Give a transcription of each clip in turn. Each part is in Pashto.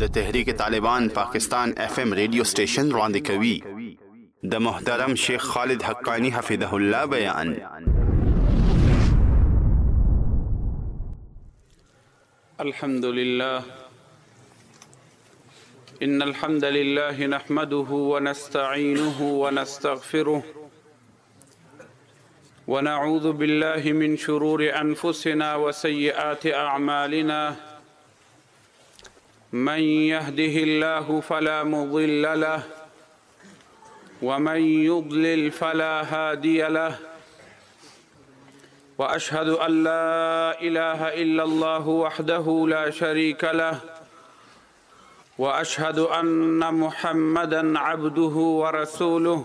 د تحریک طالبان پاکستان اف ام ریډیو سټیشن وړاندې کوي د محترم شیخ خالد حقانی حفظه الله بیان الحمد لله إن الحمد لله نحمده ونستعينه ونستغفره ونعوذ بالله من شرور انفسنا وسيئات اعمالنا من يهده الله فلا مضل له ومن يضلل فلا هادي له واشهد ان لا اله الا الله وحده لا شريك له واشهد ان محمدا عبده ورسوله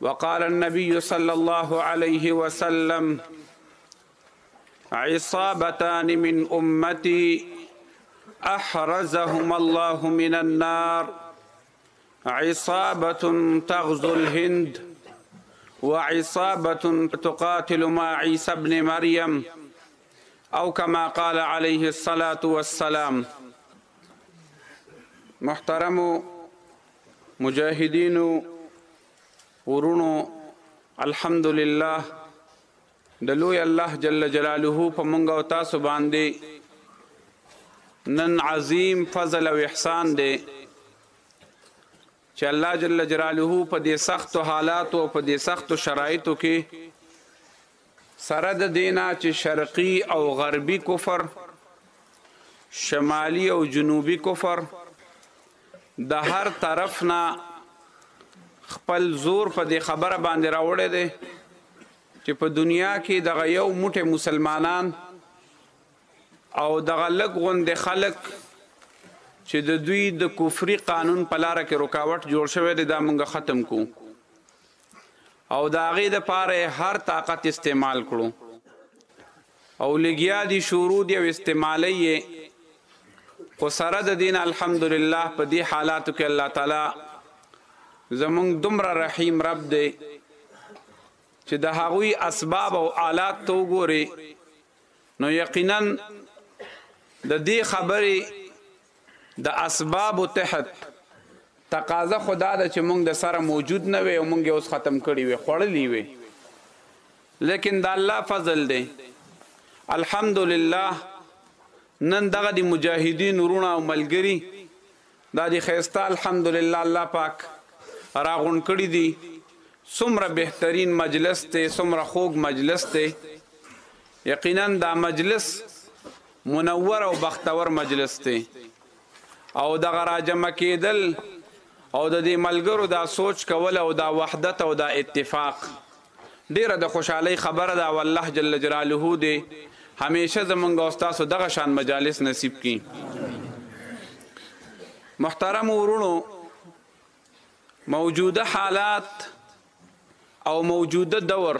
وقال النبي صلى الله عليه وسلم عصابتان من أمتي أحرزهم الله من النار عصابة تغزو الهند وعصابة تقاتل مع عيسى ابن مريم أو كما قال عليه الصلاة والسلام محترم مجاهدینو ورونو الحمدلله د لوی الله جل جلاله په مونږ او تاسو باندې نن عظیم فضل او احسان دی چې الله جل جلاله په دې سخت حالات او په دې سخت شرایطو کې سره د دې نه چې شرقي او غربي کفر، شمالي او جنوبي کفر د هر طرف نه خپل زور په دې خبره باندې راوړی دی چې په دنیا کې دغه یو موټی مسلمانان او دغه لږ غوندې خلک چې د دوی د کفري قانون په لاره کې رکاوټ جوړ شوی دی دا مونږ ختم کوو او د هغې دپاره یې هر طاقت استعمال کړو او لګیا دي شروع دي او استعمالي یې خو سره د دین الحمدلله په دې حالاتو کې الله تعالی زمونږ دومره رحیم رب دی چې د هغوی اسباب او آلات ته وګوري نو یقینا د دې خبرې د اسباب تحت تقاضا خو دا ده چې مونږ د سره موجود نه وي او مونږ اوس ختم کړي وي خوړلې وي لیکن د الله فضل دی الحمدلله نن دغه د مجاهدین ورونه او ملګری دا د خیستا الحمدلله الله پاک راغون کړی دی څومره بهترین مجلس ته څومره خوږ مجلس ته یقینا دا مجلس منور او بختور مجلس دی او دغه راجمع کېدل او د دې ملګرو دا سوچ کول او دا وحدت او دا اتفاق ډیره د خوشحالۍ خبره ده او الله جل جلاله دې همیشه زمونږ او تاسو دغه شان مجالس نصیب کړي محترم ورونو موجوده حالات او موجوده دور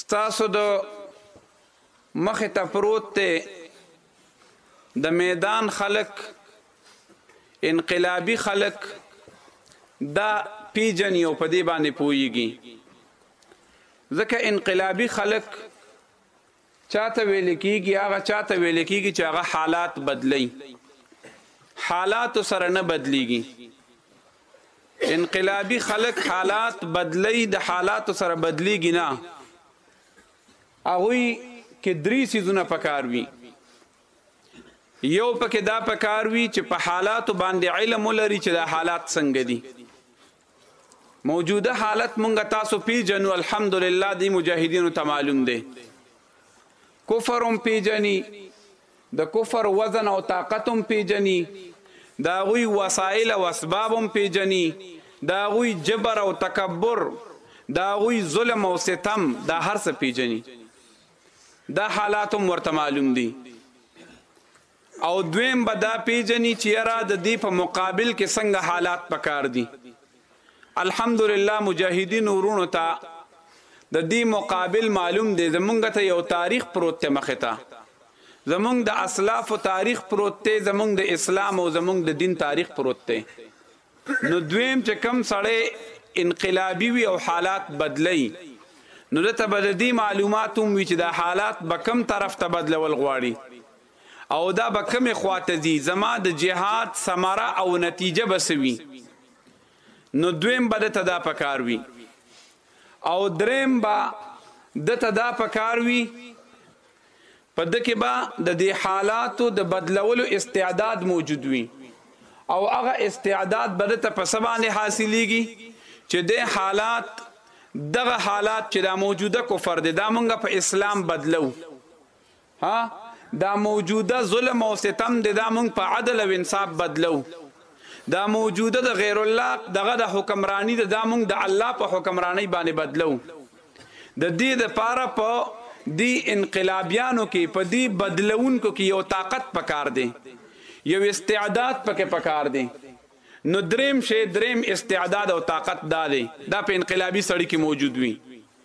ستاسو د مخ ته پروت دی د میدان خلک انقلابی خلک دا پیجن یو په دې باندې پویږي ځکه انقلابی خلق چاته ویل کیږي هغه چاته ویل کیږي چې هغه حالات بدلی حالات سره نه بدلیږي انقلابی خلق حالات بدلی د حالات سره بدلیږي نه هغوی کې درې سیزونه پکار وي یو پکې دا پکار وي چې په حالاتو باندې علم ولري چې دا حالات څنګه دي موجوده حالت مونږ تاسو پیجنو الحمدلله دی مجاهدینو ته معلوم دی کفرم پیجنی د کفر وزن او طاقت هم پېژني، د هغوی وسایل او اسباب هم پېژني، د هغوی جبر او تکبر، د هغوی ظلم او ستم، دا هر څه پېژني. دا حالات هم ورته معلوم دي. او دویم به دا پېژني چې یاره د دې په مقابل کې څنګه حالات پکار دي. الحمدلله مجاهدینو وروڼو ته د دې مقابل معلوم دی زمونږ ته یو تاریخ پروت ته مخه ته زمونږ د اسلاف تاریخ پروت ته زمونږ د اسلام او زمونږ د دین تاریخ پروت ته نو دویم چې کم سړی انقلابي وي او حالات بدلی نو د ته بد دي معلومات هم وي چې د حالات به کم طرف ته بدلول غواړي او دا به کومې خوا ته ځي زما د جهاد ثمره او نتیجه به څه وي نو دویم به دته دا پکار وي او دریم به دته دا پکار وي په دکې به د دې حالاتو د بدلولو استعداد موجود وي او هغه استعداد به ته په سبانه حاصلېږي چې د حالات دغه حالات چې دا موجوده کفر دي دا مونږ په اسلام بدلو ها دا موجوده ظلم او ستم دی دا مونږ په عدل او انصاف بدلو دا موجوده د غیر الله دغه د حکمرانی ده دا مونږ د الله په حکمرانی باندې بدلو د دې د پاره په دی انقلابیانو کې په دی بدلونکو کې یو طاقت پکار دی یو استعداد پکې پکار دی نو دریم شی دریم استعداد او طاقت دا دی دا په انقلابی سړی کې موجود وي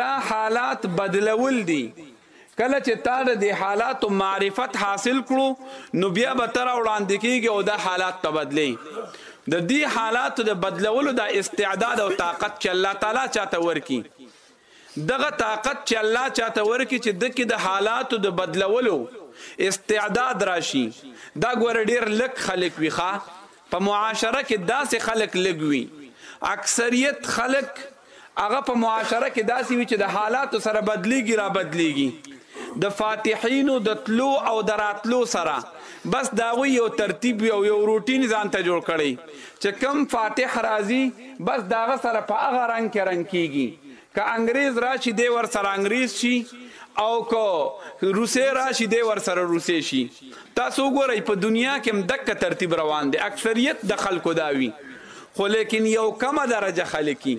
دا حالات بدلول دي کله چې تا د دې حالاتو معرفت حاصل کړو نو بیا به تر وړاندې کیږي او دا حالات تبدلی د دې حالاتو د بدلولو د استعداد او طاقت چې الله تعالی چاته ورکی دغه طاقت چې الله چاته ورکی چې د کې د حالاتو د بدلولو استعداد راشي دا ګور ډیر لک خلک ویخه په معاشره کې داسې خلک لږ وي، اکثریت خلک هغه په معاشره کې داسې وي چې د حالاتو سره بدلېږي را بدلېږي، د فاتحینو د تلو او د راتلو سره بس د هغوی یو ترتیب وي او یو روټین ځان ته جوړ کړي چې کوم فاتح راځي بس د هغه سره په هغه رنګ کې رنګ کېږي، که انګریز راشي دی ورسره انګریز شي او که روسي راشي دی ورسره روسي شي تاسو وګورئ په دنیا کې هم دک ترتیب روان دی اکثریت د خلکو دا وی خو لیکن یو کمه درجه خلکی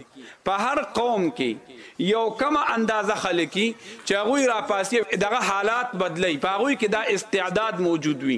په هر قوم کې یو کمه اندازه خلکی چې هغه را پاسي دغه حالات بدلی په هغه کې دا استعداد موجود وي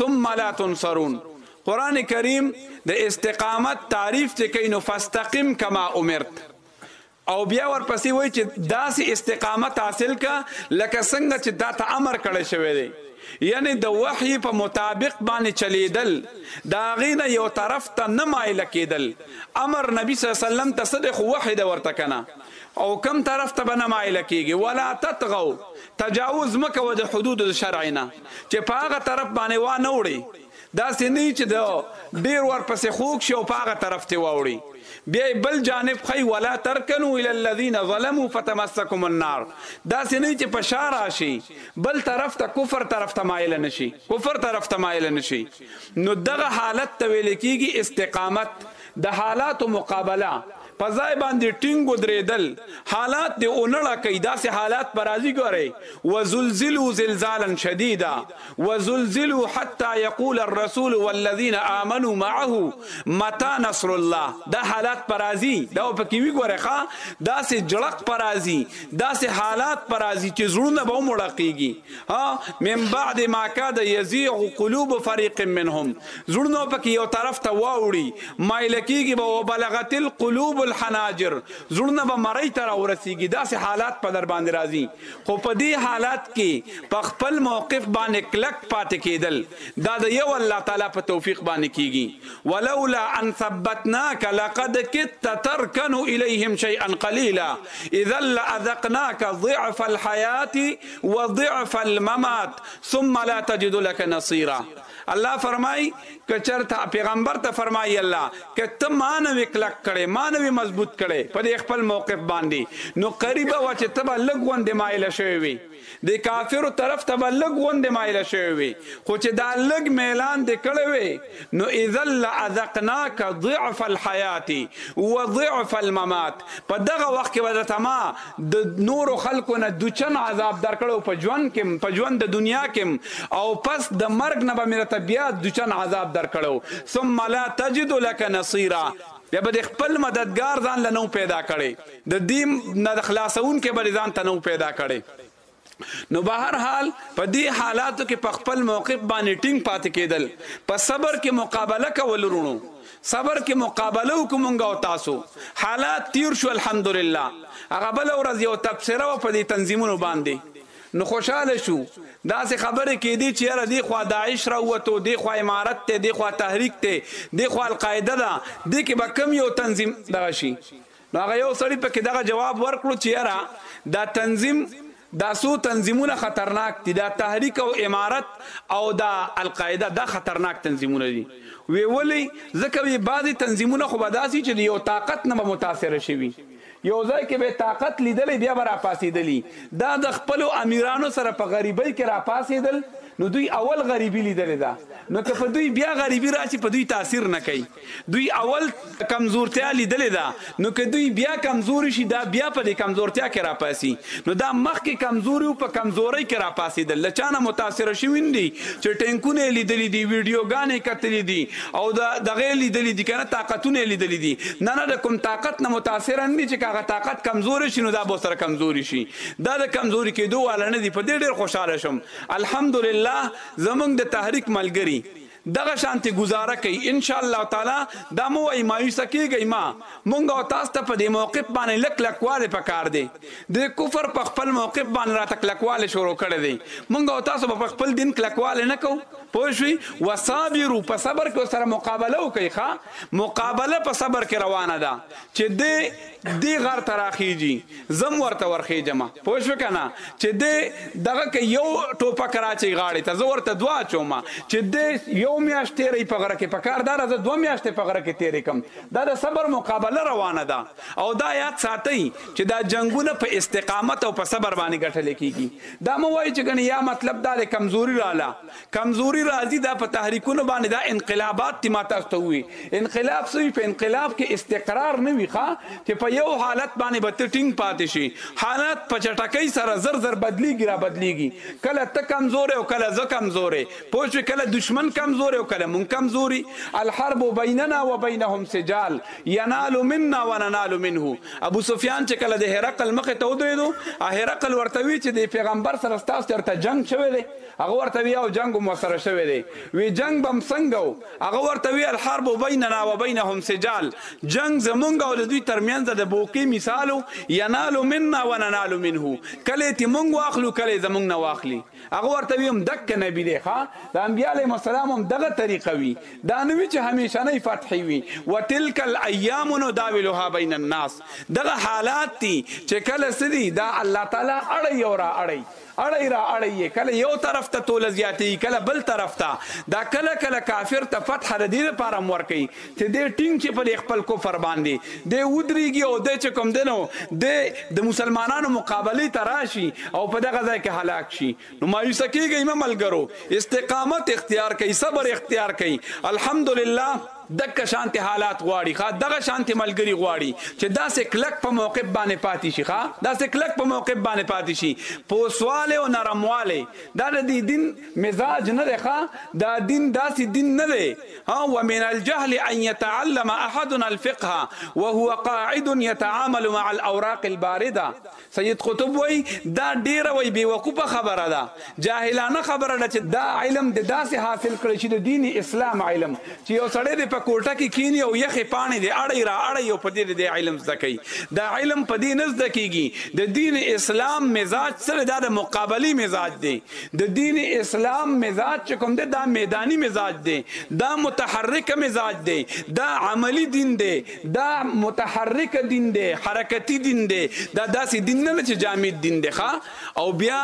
ثم لا تنصرون قران کریم د استقامت تعریف چې کوي نو فاستقم کما امرت او بیا ورپسې وایي چې داسې استقامت حاصل کا لکه څنګه چې دا ته امر کړی شوی دی یعنی د وحی په مطابق باندې چلیدل دا غینه یو طرف ته نه مایل کېدل امر نبی صلی الله علیه وسلم ته صدق وحی د ورته کنه او کم طرف ته بنه مایل کېږي ولا تطغوا تجاوز مکو د حدود شرعنا چې په هغه طرف باندې وانه وړي، داسې نه وي چې ده ډېر ورپسې خوږ شي او په هغه طرف ترې واوړي، بیا یې بل جانب ښيي، ولا ترکنو الی الذین ظلموا فتمسکم النار، داسې نه وي چې په شا راشي، بل طرف ته کفر طرف ته مایله نه شي، کفر طرف ته مایله نه شي، نو دغه حالت ته ویل کېږي استقامت، د حالاتو مقابله، په ځای باندې ټینګ ودریدل حالات دې ونه ړکوي داسې حالات به راځي ګورئ وزلزلوا زلزالا شدیدا وزلزلوا حتی یقول الرسول والذین آمنوا معه متی نصر الله دا حالات به راځي دا به پکې وي ګورئ ښه داسې جړق به راځي داسې حالات به راځي چې زړونه به هم وړقیږي ها من بعد ما کاد یزیغ قلوب فریق منهم زړونو پکې یو طرف ته واوړي مایل کیږي به وبلغت القلوب الحناجر زړونه به مړی تر ورسیږي داسې حالات په در باندې راځي خو په دې حالات کې په خپل موقف باندې کلک پاتې کېدل دا د یو الله تعالی په توفیق باندې کیږي ولولا ان ثبتناک لقد كدت تركن الیهم شیئا قلیلا اذا لاذقناک ضعف الحیات وضعف الممات ثم لا تجد لك نصيرا الله فرمای کچرته پیغمبر ته فرمای الله کته مانو کلک کړي مانو مضبوط کړي په دې خپل موقف باندې نو قریبه و چې تبه لګوند مایل شوی وي د کافرو طرف ته لګوند مایل شوی وي خو چې دا لګ میلان د کړي وي نو اذا لاذقناک ضعف الحیات وضعف الممات په دغه وخت کې به درته ما د نورو خلکو نه دوچن عذاب درکړ او په ژوند کې په ژوند د دنیا کې او پس د مرګ نه به مې درته بیا دوچن عذاب درکړو ثم لا تجد لك نصيرا بیا به د خپل مددګار ځان له نو پیدا کړي د دې نه خلاصون کې به ځان ته نو پیدا کړي نو به هر حال په دې حالاتو کې په خپل موقف باندې ټینګ پاتې کېدل په صبر کې مقابله کول ورونو صبر کې مقابله وکومږه او تاسو حالات تیر شو الحمدلله هغه بل ورځ یو تبصره په دې تنظیمونو باندې نو خوشاله شو دا سه خبره کې دي چې را دی خو داعش را وته دی خو امارت ته دی خو تحریک ته دی خو القاعده ده د کې به کم یو تنظیم دغه شي نو هغه یو سړي په کې دغه جواب ورکړو چې یاره دا تنظیم دا سو تنظیمونه خطرناک دي دا تحریک او امارت او دا القاعده دا خطرناک تنظیمونه دي وی ولی ځکه وی بعضی تنظیمونه خو بداسي چې یو طاقت نه متاثر شي یو ځای کې به طاقت لیدلې بیا به راپاسېدلی دا د خپلو امیرانو سره په غریبۍ کې راپاسېدل نو دوی اول غریبي لیدلې ده نو که په دوی بیا غریبي راشي په دوی تاثیر نه کوي دوی اول کمزورتیا لیدلې ده نو که دوی بیا کمزوري شي دا بیا په دې کمزورتیا کې راپاسي نو دا مخکې کمزوري او په کمزورۍ کې راپاسېدل له چا نه متاثره شوي نه دي چې ټینکونه یې لیدلي دي ویډیوګانې یې کتلي دي او د دغه یې لیدلي دي که نه طاقتونه یې لیدلي دي نه نه د کوم طاقت نه متاثره نه دي چې که هغه طاقت کمزوری شي نو دا به سره کمزوري شي دا د کمزوري کېدو والا نه دي په دې ډېر خوشحاله شوم الحمدلله زمونږ د تحریک ملګري دغه شانتې ګوزاره کوي ان شاء الله تعالی دا مه وایي مایوسه کیږئ مه مونږ او تاسو ته په دې موقف باندې لږ کلکوالی په کار دی دې کفر په خپل موقف باندې راته کلکوالی شروع کړی دی مونږ او تاسو به په خپل دین کلکوالی نه کوو پوه شوي وصابرو په صبر کې سره مقابله وکړئ ښه مقابله په صبر کې روانه ده چې دې دې غر ته راخېژي زه هم ورته ورخېژم پوه شوې که نه چې دی دغه که یو ټوپک راچوي غاړې ته زه ورته دوه اچوم چې دی یو میاشت تېروي په غره کې په کار دا راځه دوه میاشتې په غره کې تېرې کړم دا د صبر مقابله روانه ده او دا یاد ساتئ چې دا جنګونه په استقامت او په صبر باندې ګټلې کېږي دا مه وایئ چې ګنې یا مطلب دا دی کمزوري راله کمزوري راځي دا په تحریکونو باندې دا انقلابات تی ما تاسو ته وی انقلاب سوی په انقلاب کې استقرار نه وی ښا چې په یو حالت باندې به ته ټینګ پاتې شي حالات په چټکۍ سره زر زر بدلیږي را بدلیږي کله ته کمزورې او کله زه کمزورې پوه شو کله دشمن کمزورې او کله مونږ کمزوري الحرب بیننا و بینهم سجال ینال منا و ننال منه ابو سفیان چې کله د هرقل مخ ته ودرېدو هرقل ورته وی چې د پیغمبر سره ستاسو چرته جنگ شوی دی هغه ورته وي او جنګ هم ورسره شوی دی، وي جنګ به هم څنګه و؟ هغه ورته وي الحرب بیننا و بینهم سجال، جنګ زمونږ او د دوی تر مینځه د بوکې مثال و، ینال منا و ننال منه، کله یې ترې مونږ واخلو کله یې زمونږ نه واخلي، هغه ورته وي هم دک نبي دی ښه، د انبیا علیهم السلام هم دغه طریقه وي، دا نه وي چې همیشنۍ فتحې وي، و تلک الایام نداولها بین الناس، دغه حالات دي چې کله څه دي دا الله تعالی اړوي او را اړوي. اړی را اړی یې کله یو طرف ته توله زیاتیږي کله بل طرف ته دا کله کله کافر ته فتحه د دې لپاره هم ورکوي چې دی ټینګ شي پدې خپل کفر باندې دی ودریږي او دی چې کوم دی نو دی د مسلمانانو مقابلې ته راشي او په دغه ځای کې هلاک شي نو مایوسه کیږئ مه ملګرو استقامت اختیار کړئ صبر اختیار کړئ الحمدلله دک شانتې حالات غواړي ښا دغه شانتې ملګري غواړي چې داسې کلک په موقف باندې پاتې شي ښا داسې کلک په موقف باندې پاتې شي پوسوالی او نرموالی دا د دې دین مزاج نه دی ښا دا دین داسې دین نه دی ها ومن الجهل ان يتعلم احدنا الفقه وهو قاعد يتعامل مع الاوراق البارده سید قطب وایي، دا ډېره وي بې وقوفه خبره ده، جاهلانه خبره ده چې دا علم دې داسې حاصل کړی چې د دین اسلام علم چې یو سړی دې په کوټه کې کېني او یخې پاڼې دې اړی را اړی او په دې دې دی علم زده کوي، دا علم په دې نه زده کېږي، د دین اسلام مزاج څه دی دا د مقابلې مزاج دی، د دین اسلام مزاج چې کوم دی دا میداني مزاج دی، دا متحرک مزاج دی، دا عملي دین دی، دا متحرک دین دی حرکتی دین دی دا داسې دین نه چې جامد دین دی ښا او بیا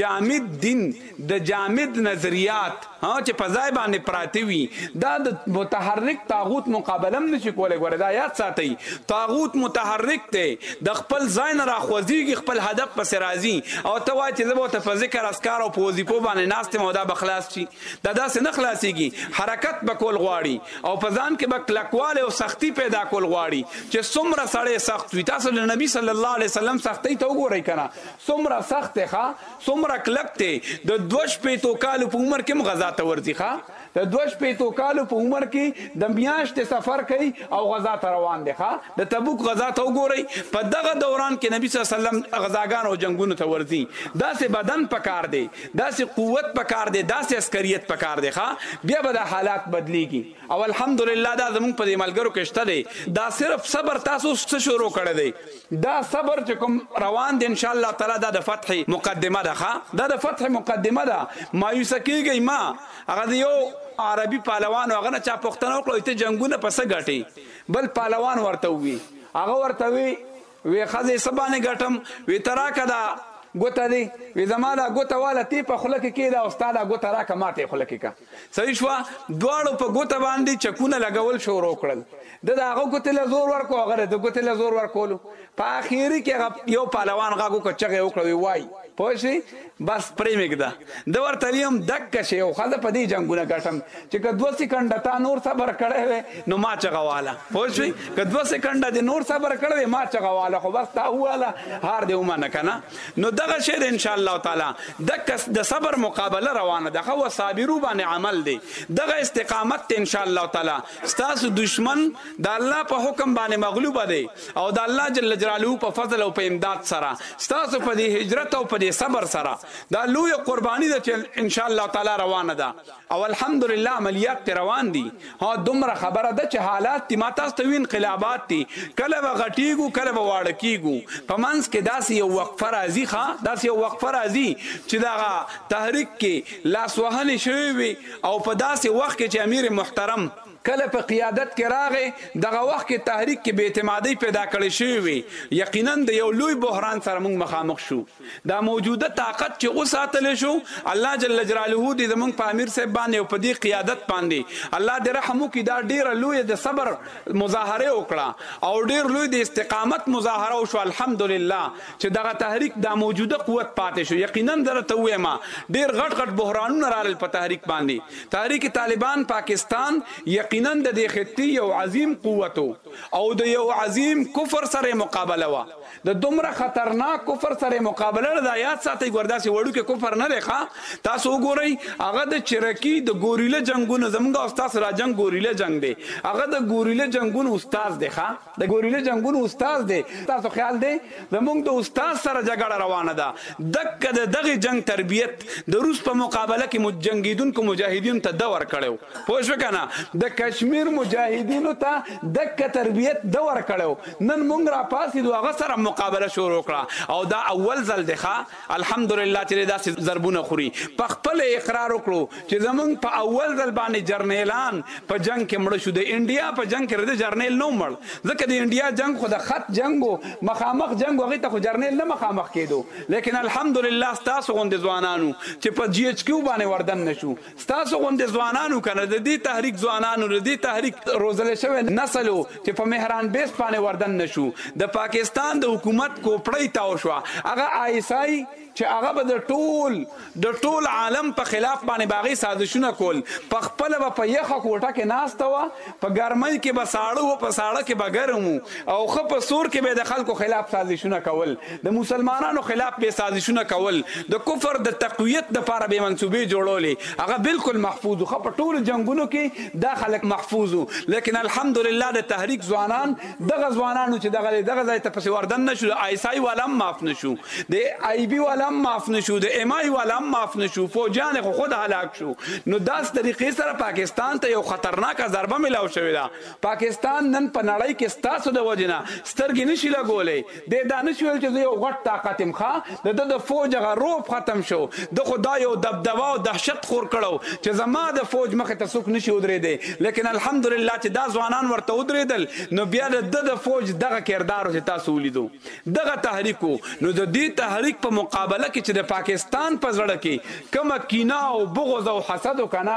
جامد دین د جامد نظریات ها چې په ځای باندې پراته وي دا د متحرک طاغوت مقابله هم نشي کولای ګوره دا یاد ساتي طاغوت متحرک دی د خپل ځای نه راخوځيږي خپل هدف پس راځي او ته وایې چې زه به ورته په ذکر اسکار او په وظیفو باندې ناست یم او دا به خلاص شي دا داسې نه خلاصیږي، حرکت به کول غواړي او په ځان کې به کلکوالی او سختي پیدا کول غواړي چې څومره سړی سخت وي، تاسو د نبي صلی الله علیه وسلم سختۍ ته وګورئ کنه څومره سخت دی ښه څومره کلک دی د دوه شپېتو کالو په عمر کې هم غزا ته ورځي ښه د دوه شپېتو کالو په عمر کې د میاشتې سفر کوي او غزا ته روان دی ښه د تبوک غزا ته وګورئ په دغه دوران کې نبي صلی الله علیه وسلم غزاګانو او جنګونو ته ورځي داسې بدن پکار دی داسې قوت پکار دی داسې عسکریت پکار دی ښه بیا به دا حالات بدلیږي او الحمدلله دا زمونږ په دې ملګرو کې شته دی دا صرف صبر تاسو څه شروع کړی دی دا صبر چې کوم روان دی ان شاء الله تعالی دا د فتح مقدمه ده ښه دا د فتح مقدمه ده مایوس کیږئ ما هغه د یو عربي پهلوان هغه نه چا پوښتنه وکړه ته جنګونه پسه ګټي بل پهلوان ورته وی هغه ورته وی وې ښځې څه باندې ګټم؟ وې ته راکه دا ګوته دې. وې زما دا ګوته واله تې په خوله کې کېده او ستا دا ګوته راکه ما تې خوله کې که. صحیح شوه؟ دواړو په ګوته باندې چکونه لګول شروع کړل. ده د هغه ګوتې له زور ورکړو هغه د ده ګوتې له زور ورکولو. په اخري کې هغه یو پهلوان غږ وکړ چغه یې وکړه وې وایي پوه شوې؟ بس پرې مې ږده ده ورته ویم دکه شی او ښځه په دې جنګونه ګټم چې که دوه سیکنډه تا نور صبر کړی وی نو ما چغه واله پوه شوې که دوه سیکنډه دې نور صبر کړی وی ما چغه واله خو بس تا وواله هار دې ومنه که نه نو دغه شی دی انشاءالله تعالی دکه د صبر مقابله روانه ده ښه وصابرو باندې عمل دی دغه استقامت ته انشاءالله تعالی ستاسو دشمن د الله په حکم باندې مغلوبه دی او د الله جل جلاله په فضل او په امداد سره ستاسو په دې هجرت او په دې صبر سره دا لوی قرباني ده چې ان شاء الله تعالی روانه ده او الحمدلله عملیات ته روان دي ها دومره خبره ده چې حالات دي ما تاسو ته وی انقلابات دي کله به غټیږو کله به واړه کیږو په منځ کې داسې یو وقفه راځي ښا داسې یو وقفه راځي چې دغه تحریک کې لاسوهنې شوې وي او په داسې وخت کې چې امیر محترم کله په قیادت کې راغی دغه وخت کې تحریک کې بې اعتمادۍ پیدا کړې شوې وې یقینا د یو لوی بحران سره موږ مخامخ شو دا موجوده طاقت چې وساتل شو الله جل جلاله دې زموږ په امیر صاحب باندې او په دې قیادت باندې الله دې رحم وکړي دا ډیره لوی د صبر مظاهره وکړه او ډیر لوی د استقامت مظاهره وشو الحمدلله چې دغه تحریک دا موجوده قوت پاتې شو یقینا درته وایم ډیر غټ غټ بحرانونه رالل په تحریک باندې تحریک طالبان پاکستان یقینا د دې خطې یو عظیم قوت و او د یو عظیم کفر سره یې مقابله وه. د دومره خطرناک کفر سره یې مقابله ده، دا یاد ساتئ ګوره داسې وړوکی کفر نه دی ښه، تاسو وګورئ هغه د چرکي د ګوریله جنګونو زموږ او ستاسو دا جنګ ګوریله جنګ دی، هغه د ګوریله جنګونو استاد دی ښه. د ګوریلا جنګونو استاد دی تاسو خیال دی زموږ د استاد سره جګړه روانه ده دک د دغه جنګ تربیت د روس په مقابله کې مجنګیدونکو مجاهدینو ته د ورکړو پوه شو کنه د کشمیر مجاهدینو ته دک تربیت د ورکړو نن موږ را پاسې دوغه سره مقابله شروع کړه او دا اول ځل دی ښا الحمدلله چې دی داسې ضربونه خوري پخپله یې اقرار وکړو چې زمونږ په اول ځل باندې جرنیلان په جنګ کې مړه شو د انډیا په جنګ کې د جرنیل نه مړ ځکه د انډیا جنګ خو د خط جنګ و مخامخ جنګ و هغې ته خو جرنیل نه مخامخ کېدو لیکن الحمدلله ستاسو غوندې ځوانانو چې په جي ایچ کیو باندې وردن نه شو ستاسو غوندې ځوانانو کنه د دې تحریک ځوانانو د دې تحریک روزل شوی نسل و چې په مهران بیس باندې وردن نه شو د پاکستان د حکومت کوپړۍ تاو شوه هغه آی اس آی چې هغه به د ټول د ټول عالم په خلاف باندې به هغې سازشونه کول پخپله به په یخه کوټه کې ناسته وه په ګرمۍ کې به ساړه وو په ساړه کې به ګرم وو او ښه په سور کې به د خلکو خلاف سازشونه کول د مسلمانانو خلاف به سازشونه کول د کفر د تقویت لپاره به منصوبې جوړولې هغه بالکل محفوظ خو په ټولو جنگونو کې دا خلک محفوظ وو لیکن الحمدلله د تحریک ځوانان دغه ځوانانو چې دغه دغه ځای ته پسې وردن نشو د آی اس آی والا هم معاف نشو د آی بی والا هم معاف نشو د ایم آی والا هم معاف نشو فوجان خو خود هلاک شو نو داس طریقې سره پاکستان ته یو خطرناک ضربه ملاو شوې ده پاکستان نن په نړۍ کې ستاسو د وجنه سترګې نشي لګولې دی دا نشو ویل چې زه یو غټ طاقت یم ښا د ده د فوج هغه روب ختم شو ده خو دا یو دبدبه او دهشت خور کړو چې زما د فوج مخې ته څوک نشي ودرېدی لیکن الحمدلله چې دا ځوانان ورته ودرېدل نو بیا د ده د فوج دغه کردار چې تاسو ولیدو دغه تحریک و نو د دې تحریک په مقابله کې چې د پاکستان په زړه کې کومه کینه او بغض او حسد کنه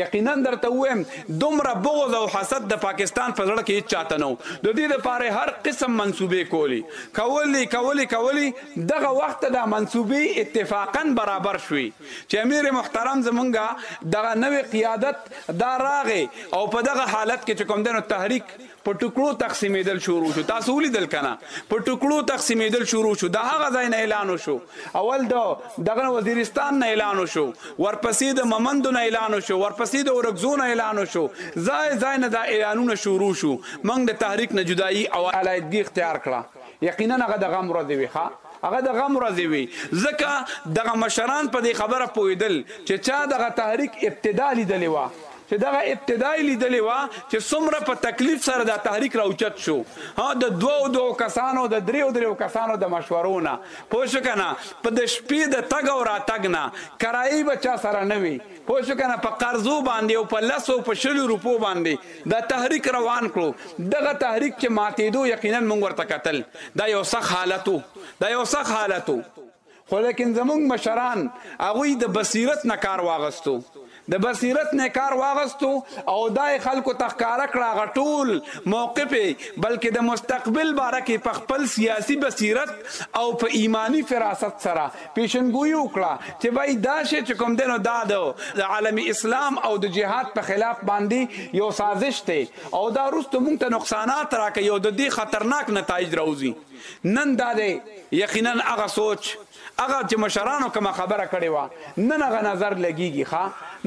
یقینا درته ووایم دومره بغض او حسد د پاکستان په زړه کې هیچا ته نه و، د دې لپاره یې هر قسم منصوبې کولې، کولې، کولې، کولې، دغه وخت ته دا منصوبې اتفاقا برابر شوې چې امیر محترم زمونږ دغه نوی قیادت دا راغی او په دغه حالت کې چې کوم دی نو تحریک په ټکړو تقسیمېدل شروع شو تاسو ولیدل کنه په ټکړو تقسیمېدل شروع شو د هغه ځای نه اعلان شو اول د دغه وزیرستان نه اعلان شو ورپسې د ممند نه اعلان شو ورپسې د اورګزو نه اعلان شو ځای ځای نه دا اعلانونه شروع شو موږ د تحریک نه جدایي او علایدګي اختیار کړه یقینا هغه د غم ورځې وي ښه هغه د غم ورځې وي ځکه دغه مشران په دې خبره پوهېدل چې چا دغه تحریک ابتدا لیدلې وه چې دغه ابتدا یې لیدلې وه چې څومره په تکلیف سره دا تحریک راوچت شو ها د دوه دوه کسانو د دریو دریو کسانو د مشورو نه پوه شو که نه په د شپې د تګ او راتګ نه کرایې به چا سره نه وي پوه شو که نه په قرضو باندې او په لس او په شلو روپو باندې دا تحریک روان کړو دغه تحریک چې ماتېدو یقینا موږ ورته کتل دا یو سخت حالت و دا یو سخت حالت و خو لیکن زمونږ مشران هغوی د بصیرت نه کار واغستو د بصیرت نه کار واغستو او دای خلکو تخکار کړه غټول موقف بلکې د مستقبل باره کې په خپل سیاسي بصیرت او په ایمانی فراست سره پیشنګویی وکړه چې بای دا شی چې کوم دنو دا د عالم اسلام او د جهاد په خلاف باندې یو سازش ته او دا رستو مونږ ته نقصانات راکې او د دې خطرناک نتایج راوځي نن دا دی یقینا هغه سوچ هغه چې مشرانو کومه خبره کړې وه نن هغه نظر لګیږي ښا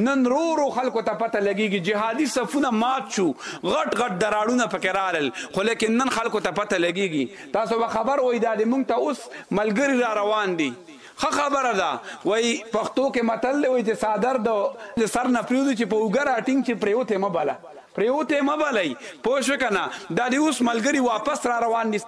نن رو رو خلکو ته پته لګیږي جهادي صفونه مات شو غټ غټ دراړونه پکې رالل خو لیکن نن خلکو ته پته لګیږي تاسو به خبر وای دا دې مونږ ته اوس ملګری را روان دي ښه خبره ده وایی پښتو کې متل دی وایی چې څادر د د سر نه پریوځی چې په اوږه راټینګ چې پریوتی مه بله پریوتی مه بلئ پوه شوې که نه دا دی اوس ملګری واپس را روان دي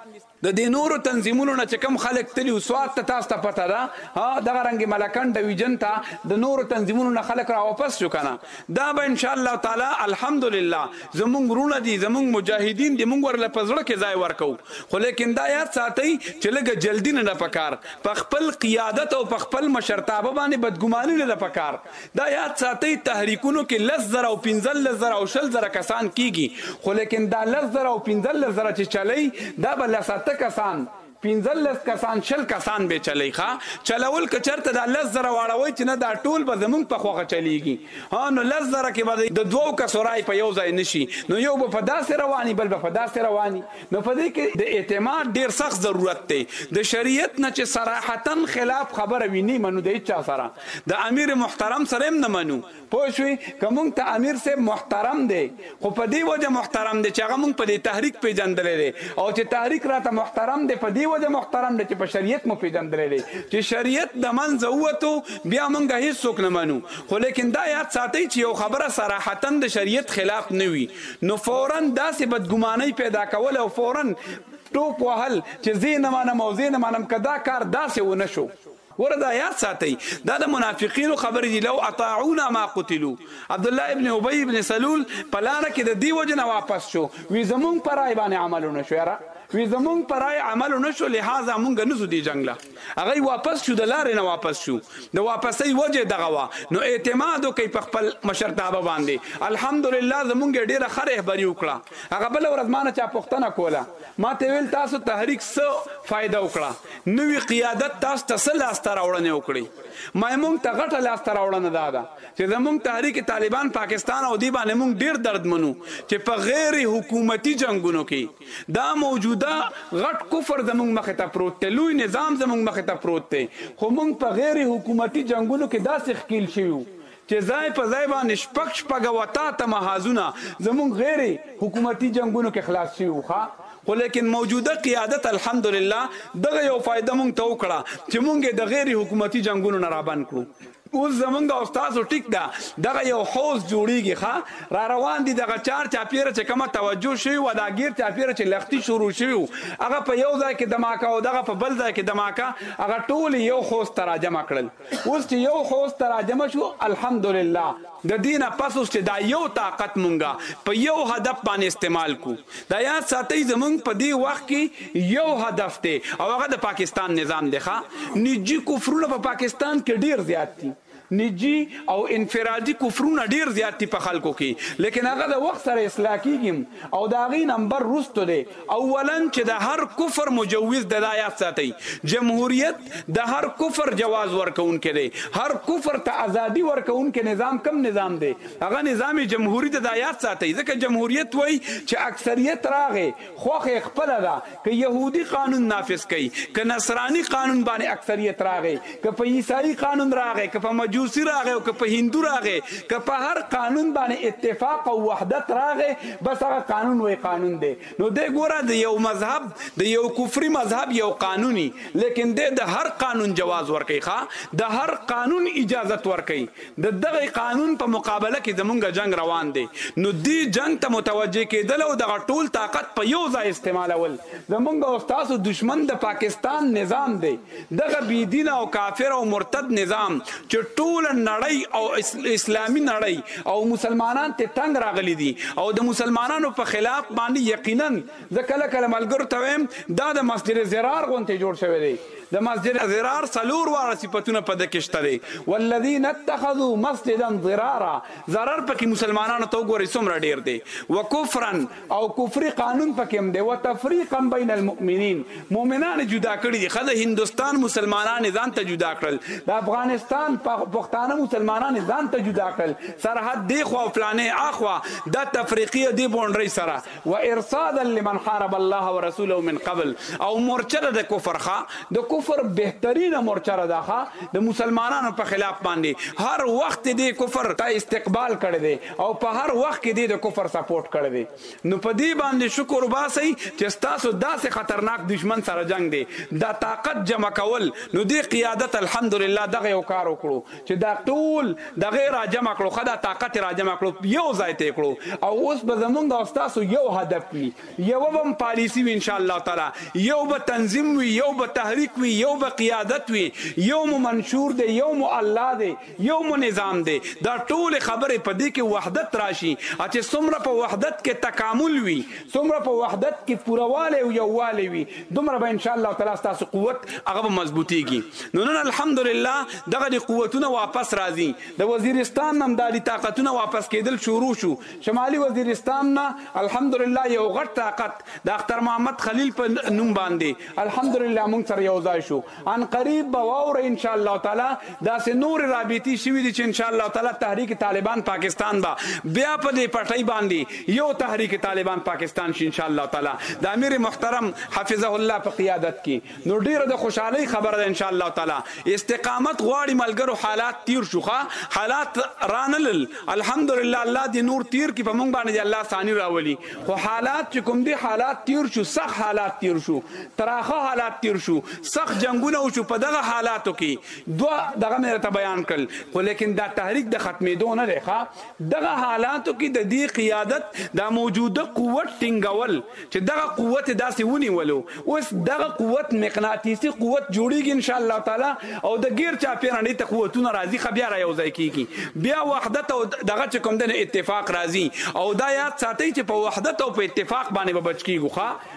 د دې نورو تنظیمونو نه چې کوم خلک تللي وو سوات ته تاسو ته پته ده ها دغه رنګ ملکنډ ډویژن ته د نورو تنظیمونو نه خلک را واپس شو که نه دا به ان شاء الله تعالی الحمدلله زمونږ وروڼه دي زمونږ مجاهدین دي مونږ ورله په زړه کې ځای ورکوو خو لیکن دا یاد ساتئ چې لږه جلدی نه ده پکار په خپل قیادت او په خپل مشرتابه باندې بدګماني نه ده په کار. دا یاد ساتئ، تحریکونو کې لس زره او پنځلس زره او شل زره کسان کېږي، خو لیکن دا لس زره او پنځلس زره چې چلئ، دا به لس اته کسان، پنځلس کسان، شل کسان به یې چلئ. ښه چلول که چېرته دا لس زره واړوئ چې نه دا ټول به زموږ په خوښه چلېږي، ها نو لس زره کې به د دوو کسو رایې په یو ځای نه شي، نو یو به په داسې روان وي، بل به په داسې روان وي. نو په دې کې د اعتماد ډیر سخت ضرورت دی د شریعت نه چې صراحتا خلاف خبره وي نه منو د هیچا سره د امیر محترم سره هم نه منو پوه شوې که مونږ ته امیر صاحب محترم دی خو په دې وجه محترم دی چې هغه مونږ په دې تحریک پیژندلی دی او چې تحریک راته محترم دی په دې وجه محترم دی چې په شریعت مو پیژندلی دی چې شریعت د منځه ووتو بیا مونږ هیڅوک نه منو خو لیکن دا یاد ساتئ چې یو خبره صراحتا د شریعت خلاف نه وي نو فورا داسې بدګمانۍ پیدا کول او فورا ټوک وهل چې زه نه منم او زه نه منم که دا کار داسې ونه شو ګوره دا یاد ساتئ دا د منافقینو خبرې دي لو اطاعونا ما قتلو عبد الله ابن ابی ابن سلول په لاره کې د دې وجه نه واپس شو وی زمونږ پر رای باندې عمل ونه شو یاره وی زمونږ پر رای عمل ونه شو لهذا مونږ نه ځو دې جنگ له هغه یې واپس شو د لارې نه واپس شو د واپسۍ وجه یې دغه وه نو اعتماد وکړئ په خپل مشرتابه باندې الحمدلله زمونږ یې ډېره ښه رهبري وکړه هغه بله ورځ مانه چا پوښتنه کوله ماته یې ویل تاسو تحریک څه فایده وکړه نوي قیادت تاسو ته څه لاسته راوړنې وکړې ما یې مونږ ته غټه لاسته راوړنه دا ده چې زمونږ تحریک طالبان پاکستان او دې باندې مونږ ډېر دردمنو چې په غیر حکومتي جنګونو کې دا موجوده غټ کفر زمونږ مخ ته پروت دی لوی نظام زمونږ مخ ته پروت دی خو مونږ په غیر حکومتي جنگونو کې داسې ښکیل شویو چې ځای په ځای باندې شپږ شپږ وتا ته محاذونه زمونږ غیر حکومتي جنگونو کې خلاص شویو ښا خو لیکن موجوده قیادت الحمدلله دغه یو فائدہ مونږ ته وکړه چې مونږ د غیر حکومتي جنگونو نه رابند کړو اوس زمونږ او ستاسو ټیک ده دغه یو حوض جوړیږي ښه را روان دي دغه چار چاپیره چې کومه توجه شوی و دا ګیر چاپیره چې لختی شروع شوی و هغه په یو ځای کې دماکه او دغه په بل ځای کې دماکه هغه ټول یو حوض ته راجمع کړل اوس چې یو حوض ته راجمع شو الحمدلله د دې نه پس اوس چې دا يو طاقت مونږ په يو هدف باندې استعمال کړو دا ياد ساتئ زمونږ په دې وخت کې يو هدف دی او هغه د پاکستان نظام دی ښه نجي کفرونه په پاکستان کې ډير زيات دي نجي او انفرادي کفرونه ډير زيات دي په خلکو کې ليکن هغه د وخت سره اصلاح کيږي هم او د هغې نمبر وروسته دی اولا چې د هر کفر مجوز ده دا یاد ساتئ جمهوریت د هر کفر جواز ورکوونکی دی هر کفر ته ازادي ورکوونکی نظام کوم نظام دی هغه نظام جمهوري ده دا یاد ساتئ ځکه جمهوریت وایي چې اکثریت راغی خوښه یې خپله ده که یهودي قانون نافذ کوي که نصراني قانون باندې اکثریت راغی که په عیسائی قانون راغی که په مجوسی راغی او که په هندو راغی که په هر قانون باندې اتفاق او وحدت راغی بس هغه قانون وای قانون دی نو دی ګوره د یو مذهب د یو کفری مذهب یو قانونی لیکن دی د هر قانون جواز ورکي ښا د هر قانون اجازت ورکي د دغه قانون په مقابله کې زمونږ جنگ روان دی نو دی جنگ ته متوجه کېدل او دغه ټول طاقت په یو ځای استعمالول زمونږ او تاسو دشمن د پاکستان نظام دی دغه بی دینه او کافر او مرتد نظام چې ټوله نړۍ او اسلامي نړۍ او مسلمانان ته تنګ راغلي دي او د مسلمانانو په خلاف باندې یقینا زه کله کله ملګرو ته وایم دا د مسجد زرار غونته جوړ شوی دی د مسجد زرار څلور واړه صفاتونه په دکې شته دی والذین اتخذوا مسجدا ضرارا ضرر پکې مسلمانانو ته وګورئ څومره ډیر دی وکفرا او کفري قانون پکې هم دی وتفریقا بین المؤمنین مؤمنان جدا کړي دي خدای هندستان مسلمانان ځان ته جدا کړل د افغانستان پښتانه مسلمانان ځان ته جدا کړل سرحد دی خو فلانه اخوا د تفریقی دی بونډری سره و ارصادا لمن حارب الله ورسوله من قبل او مورچه د کفر ښه د کفر بهترینه مورچه را ده د مسلمانانو په خلاف باندې هر وخت دی کفر ته استقبال کړی دی او په هر وخت کې دې د کفر سپورټ کړی دی نو په دې باندې شکر وباسئ چې ستاسو داسې خطرناک دشمن سره جنګ دی دا طاقت جمع کول نو دې قیادت الحمدلله دغه یو کار وکړو چې دا ټول دغه را جمع کړو ښه دا طاقت را جمع کړو یو ځای ته کړو او اوس به زمونږ او ستاسو یو هدف وي یوه به هم پالیسي وي انشاءالله تعالی یو به تنظیم وي یو به تحریک وي یو به قیادت وي یو مو منشور دی یو مو الله دی یو مو نظام دی دا ټولې خبرې په دې کې وحدت راشي چې څومره په وحدت کې تکامل وي څومره په وحدت کې پوروالی او یووالی وي دومره به ان شاء الله تعالی ستاسو قوت هغه به مضبوطیږي نو نن الحمدلله دغه دي قوتونه واپس راځي د وزیرستان نم دالي طاقتونه واپس کېدل شروع شو شمالي وزیرستان نه الحمدلله یو غټ طاقت د اختر محمد خلیل په نوم باندې الحمدلله مونږ سره یو ځای شو عن قریب به واورئ ان شاء الله تعالی داسې نورې رابطې شوي دي چې ان شاء الله تعالی تحریک طالبان پاکستان به بیا په دې پټۍ باندې یو تحریک طالبان پاکستان شي ان شاء الله تعالی د امیر محترم حفظه الله په قیادت کې نو ډیره د خوشحالۍ خبره ده ان شاء الله تعالی استقامت غواړي ملګرو حالات تیر شو ښه حالات رانلل الحمدلله الله دې نور تیر کې په مونږ باندې الله ثاني راولي خو حالات چې کوم دي حالات تیر شو سخت حالات تیر شو تراخه حالات تیر شو سخت جنگونه وشو په دغه حالاتو کې دوه دغه مې راته بیان کړل خو لیکن دا تحریک د ختمېدو نه دی ښه دغه حالاتو کې د دې قیادت دا موجوده قوت ټینګول چې دغه قوت داسې ونیولو اوس دغه قوت مقناطیسي قوت جوړیږي ان شاء الله تعالی او د غیر چاپیرانې ته قوتونه راځي خو بیا را یو ځای کیږي بیا وحدت او دغه چې کوم د اتفاق راځي او دا یاد ساتي چې په وحدت او په اتفاق باندې به بچ کیږو ښه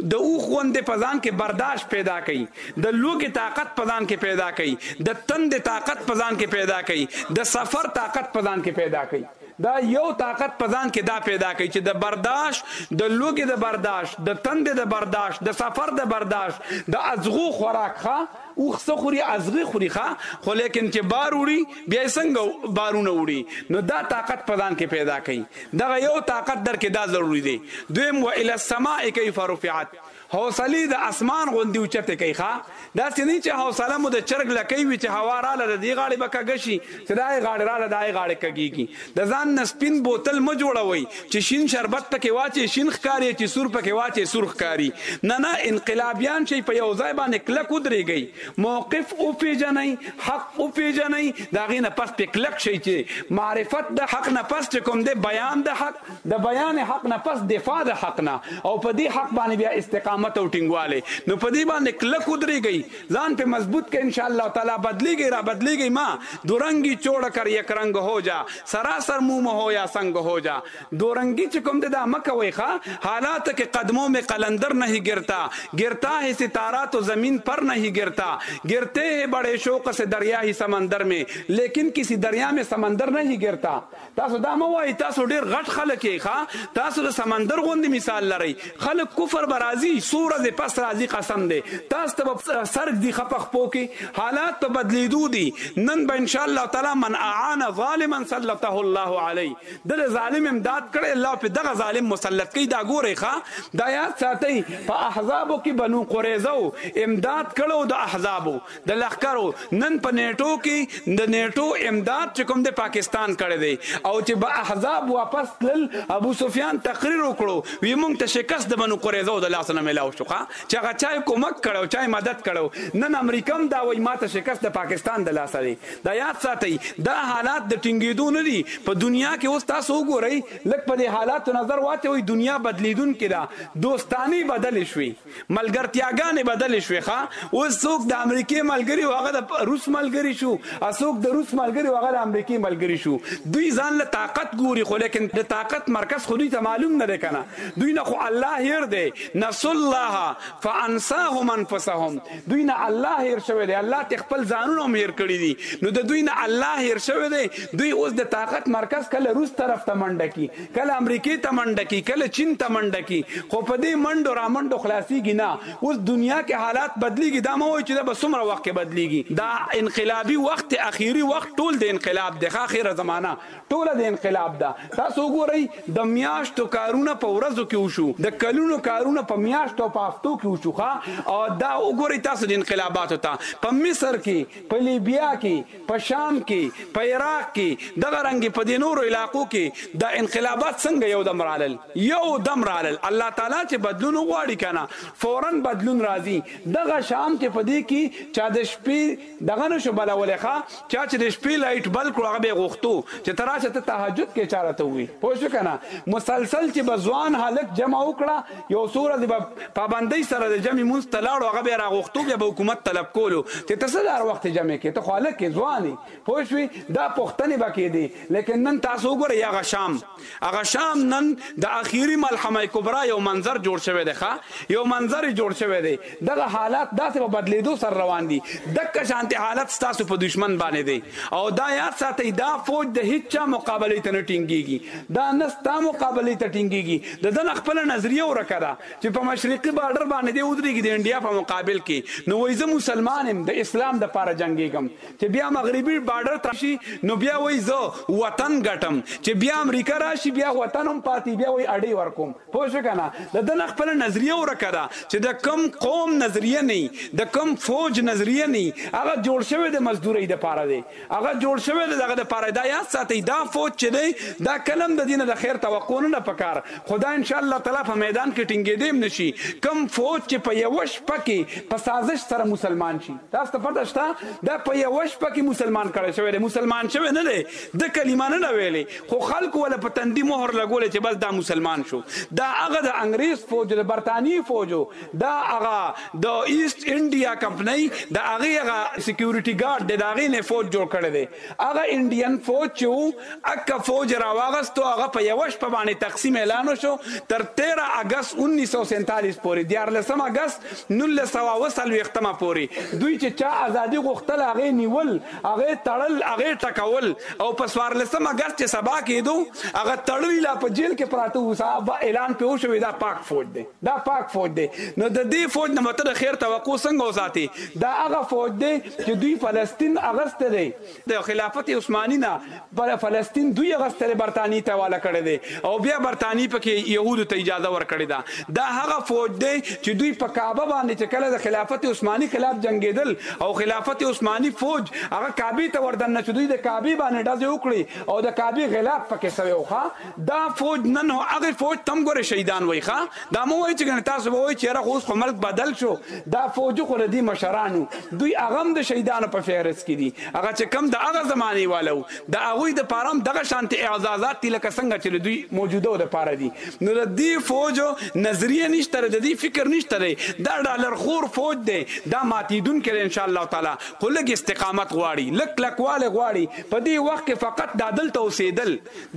د اوښ غوندې په ځان کې برداشت پیدا کوي، د لوږې طاقت په ځان کې پیدا کوي، د تندې طاقت په ځان کې پیدا کوي، د سفر طاقت په ځان کې پیدا کوي. دا یو طاقت په ځان کې دا پیدا کوي چې د برداشت، د لوږې د برداشت، د تندې د برداشت، د سفر د برداشت، د اځغو خوراک ښه، اوښ څه خوري ازغي خوري ښه خو لیکن چې بار وړي بیا یې څنګه بارونه وړي نو دا طاقت په ځان کې پیدا کوي دغه یو طاقت در کې دا ضروري دی دویم و الی السماء کیف رفعت حوصله د اسمان غوندي اوچته کوي ښا دا سني چې حوصله مو د چرګ لکې وي چې هوا رااله د دې غاړې بکه غشي چې دا یې غاړې راله دا یې غاړې کږېږي. د ځان نه سپین بوتل مه جوړوئ، چې شین شربت پکې واچوې شین ښکاري، چې سور پکې واچوې سور ښکاري. نه نه، انقلابیان شئ، په یو ځای باندې کلک ودرېږئ، موقف وپېژنئ، حق وپېژنئ، د هغې نه پس پرې کلک شئ، چې معرفت د حق نه پس چې کوم دی بیان د حق، د بیان حق نه پس دفاع د حق نه او په دې حق باندې بیا استقامت او ټینګوالی، نو په دې باندې کلک ودرېږئ. ځان پۀ مضبوط کړه انشاءالله تعالی بدلېږی را بدلېږی مه دو رنګی چوړ کر یک رنګ هو جا سراسر موم هو یا سنګ هو جا دو رنګی چې کوم دی دا مه کوئ ښه حالات کې قدمو مې قلندر نهی ګرتا ګرتا هې ستارا تو زمین پر نهی ګرتا ګرتې هې بړې شوق سې دریا هی سمندر مې لیکن کسی دریا مې سمندر نهی ګرتا تاسو دا مه وایئ تاسو ډېر غټ خلک یئ ښه تاسو د سمندر غوندې مثال لرئ خلک کفر به راځي څو ورځې پس راځي قسم دی تاسو ته به سر ږدي ښه په خپو کې حالات په بدلېدو دي نن به انشاءالله تعالی من اعان ظالما سلطه الله علی د ظالم امداد کړی الله په دغه ظالم مسلط کوي دا ګورئ ښه دا یاد ساتئ په احزابو کې بنو قریظه امداد کړو د احزابو د لښکرو نن په نیټو کی د نیټو امداد چی کوم د پاکستان کړی دی او چی به احزاب واپس تلل ابو سفیان تقریر وکړو وی مونږ ته شکست د بنو قریظو د لاسه نه ملاو شو ښا چی هغه چای کومک کړی او چای مدد کړو نن امریکه هم دا وای ماته شکست د پاکستان د لاسه دی دا یاد ساتی دا حالات د ټینګیدو نه دی په دنیا کی اوس تاسو وګورئ لږ په دی حالاتو نظر واچوئ دنیا بدلیدونکی ده دوستانی بدلی شوی ملګرتیاګانې بدلې شوې ښه اوس څوک د امریکې ملګری هغه د روس ملګری شو څوک د روس ملګری هغه د امریکې ملګری شو دوی ځان له طاقت ګوري خو لیکن د طاقت مرکز خو دوی ته معلوم نه دی کنه دوی نه خو الله هیر دی نسوا الله فانساهم انفسهم دوی نه الله هیر شوی دی الله ته خپل ځانونه هم هیر کړی دي نو د دوی نه الله هیر شوی دی دوی اوس د طاقت مرکز کله روس طرف ته منډه کی کله امریکې ته منډه کی کله چین ته منډه کی خو په دې منډو را منډو خلاصیږي نه اوس دنیا کې حالات بدلیږي دا مه وایي چې دا به څومره وخت کې بدلیږي دا انقلابي وخت دی اخیري وخت ټول د انقلاب دی ښه اخیره زمانه ټوله د انقلاب ده تاسو وګورئ د میاشتو کارونه په ورځو کې وشو د کلونو کارونه په میاشتو په هفتو کې وشو ښه او دا وګورئ تاسو د انقلاباتو ته په مصر کې په لیبیا کې په شام کې، په عراق کې، دغه رنګې په دې نورو علاقو کې دا انقلابات څنګه یو دم رالل؟ یو دم رالل، الله تعالی چې بدلون وغواړي کنه فوراً بدلون راځي، دغه شان چې په دې کې چا د شپې دغه نه شو بلولی ښه، چا چې د شپې لایټ بل کړو هغه به یې غوښتو چې ته راشه ته تهجد کې چا راته ووایي پوه شوې کنه، مسلسل چې به ځوان هلک جمع وکړه، یو څو ورځې به پابندۍ سره د جمع مونځ ته لاړو هغه بیا راغوښتو بیا به حکومت طلب کولو چې ته څه دار وخت جمع کې ته خو هلک کې ځوان یې پوه شوې دا پوښتنې به کېدې لیکن نن تاسو وګورئ هغه شام هغه شام نن د اخیري ملحمه کبرا یو منظر جوړ شوی دی ښه یو منظر یې جوړ شوی دی دغه حالات داسې په بدلېدو سره روان دي، دکه شانتې حالت ستاسو په دښمن باندې دی او دا یاد ساتئ، دا فوج د هېچا مقابلې ته نه ټینګېږي، دا نه ستا مقابلې ته ټینګېږي، د ده نه خپله نظریه ورکه ده، چې په مشرقي باډر باندې دی ودرېږي د انډیا په مقابل کې، نو وایي زه مسلمان یم، د اسلام لپاره جنګېږم، چې بیا مغربي باډر ته شي نو بیا وایي زه وطن ګټم، چې بیا امریکا راشي بیا وطن هم پاتې وي، بیا وایي اډې ورکوم. پوه شوې کنه د ده نه خپله نظریه ورکه ده چې د کوم قوم نظریه نه د کوم فوج نظریه نه هغه جوړ شوی د مزدورۍ د پاره دی هغه جوړ شوی د دغه د پاره دا یاد ساتئ دا فوج چې دی دا کلم د دینه د خیر توقع نه ده پکار خدا ان شاء الله تعالی په میدان کې ټینګېدې هم نشي کوم فوج چې په یوه شپه کې په سازش سره مسلمان شي تاسو ته پته شته دا په یوه شپه کې مسلمان کړی شوی دی مسلمان شوی نه دی ده کلمه نه ده ویلې خو خلکو وله په تندي مهر لګولی چې بس دا مسلمان شو. دا هغه د انګریز فوج، د برتانیې فوج و، دا هغه د ایسټ انډیا کمپنۍ د هغې هغه سیکیوریټي ګارډ دی، د هغې نه یې فوج جوړ کړی دی. هغه انډین فوج چې و، اکه فوج یې راواغست او هغه په یوه شپه باندې تقسیم اعلان وشو، تر تیره اګست اوونیس سوه سینتالیس پورې، دیارلسم اګست نولس سوه او اووه څلوېښت مه پورې، دوی چې چا ازادي غوښتله هغه یې نیول، هغه تړل، هغه ټکول او په څوارلسم اګست چې سبا کېدو، هغه تړلي لا په جېل کې پراته وو، سهار به اعلان پرې وشو، دا پاک فوج دی، دا پاک فوج دی. نو د دې فوج نه به ته د خیر توقع څنګه وساتې؟ دا هغه فوج دی چې دوی فلسطین اخیستی دی. د خلافت عثماني نه بله فلسطین دوی اغستلی برتانیی ته حواله کړی دی او بیا برتانیی پکې یهودو ته اجازه ورکړی ده دا هغه فوج دی چې دوی په کعبه باندې چې کله د خلافت عثماني خلاف جنګیدل او خلافت عثماني فوج هغه کعبې ته وردننه چې دوی د کعبې باندې ډزې وکړې او د کعبې غلاف پکې سوی و ښه دا فوج نه نو هغه فوج تم ګوره شهیدان وای ښا دا مو وای چې ګنه تاسو به وای چې یاره خو اوس خو ملک بدل شو دا فوج خو ردی مشرانو دوی هغه هم د شهیدانو په فهرست کې دي هغه چې کم د هغه زمانه والو د هغوی د پاره هم دغه شانتي اعزازات دي لکه څنګه چې دوی موجوده د پاره دي نو د دې فوج نظریه نشته د دې فکر نشته دی دا ډالر خور فوج دی دا ماتیدون کړي ان شاء الله تعالی خو لګ استقامت غواړي لک لکواله غواړي په دې وخت کې فقط د عدالت اوسېدل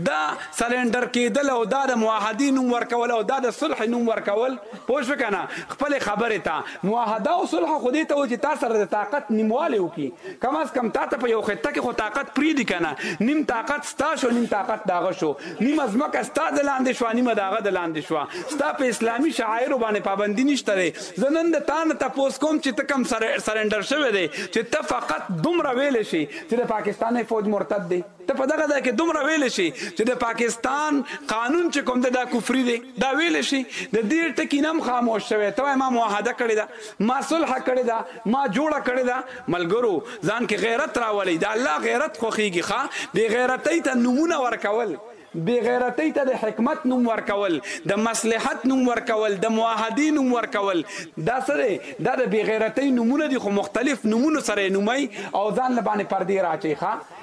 دا سلنډر کیدل او دا د معاهدې نوم ورکول او دا د صلح نوم ورکول پوه شو کنه خپل خبره ته معاهده او صلح خو دې ته و چې تا سره د طاقت نیموالی وکي کم از کم تا ته په یو خطه کې خو طاقت پریدي کنه نیم طاقت ستا شو نیم طاقت داغه شو نیم ځمکه ستا د لاندې شو نیم داغه د لاندې شو ستا په اسلامي شعایرو باندې پابندي نشته دی زه نن د تا نه تپوس کوم چې ته کم سرنډر شوی دی چې ته فقط دومره ویلی شي چې د پاکستاني فوج مرتد دی ته په دغه ځای کې دومره ویلی شې چې د پاکستان قانون چې کوم دی دا کفري دی دا ویلی شې د دې ټکي نه هم خاموش شوی ته وایې ما معاهده کړې ده ما صلح کړې ده ما جوړه کړې ده ملګرو ځان کې غیرت راولئ د الله غیرت خوښیږي ښه بې غیرتۍ ته نومونه ورکول بې غیرتۍ ته د حکمت نوم ورکول د مصلحت نوم ورکول د معاهدې نوم ورکول دا څه دی دا د بې غیرتۍ نومونه دي خو مختلف نومونو سره یې نومئ او ځان له باندې پردې راچئ ښه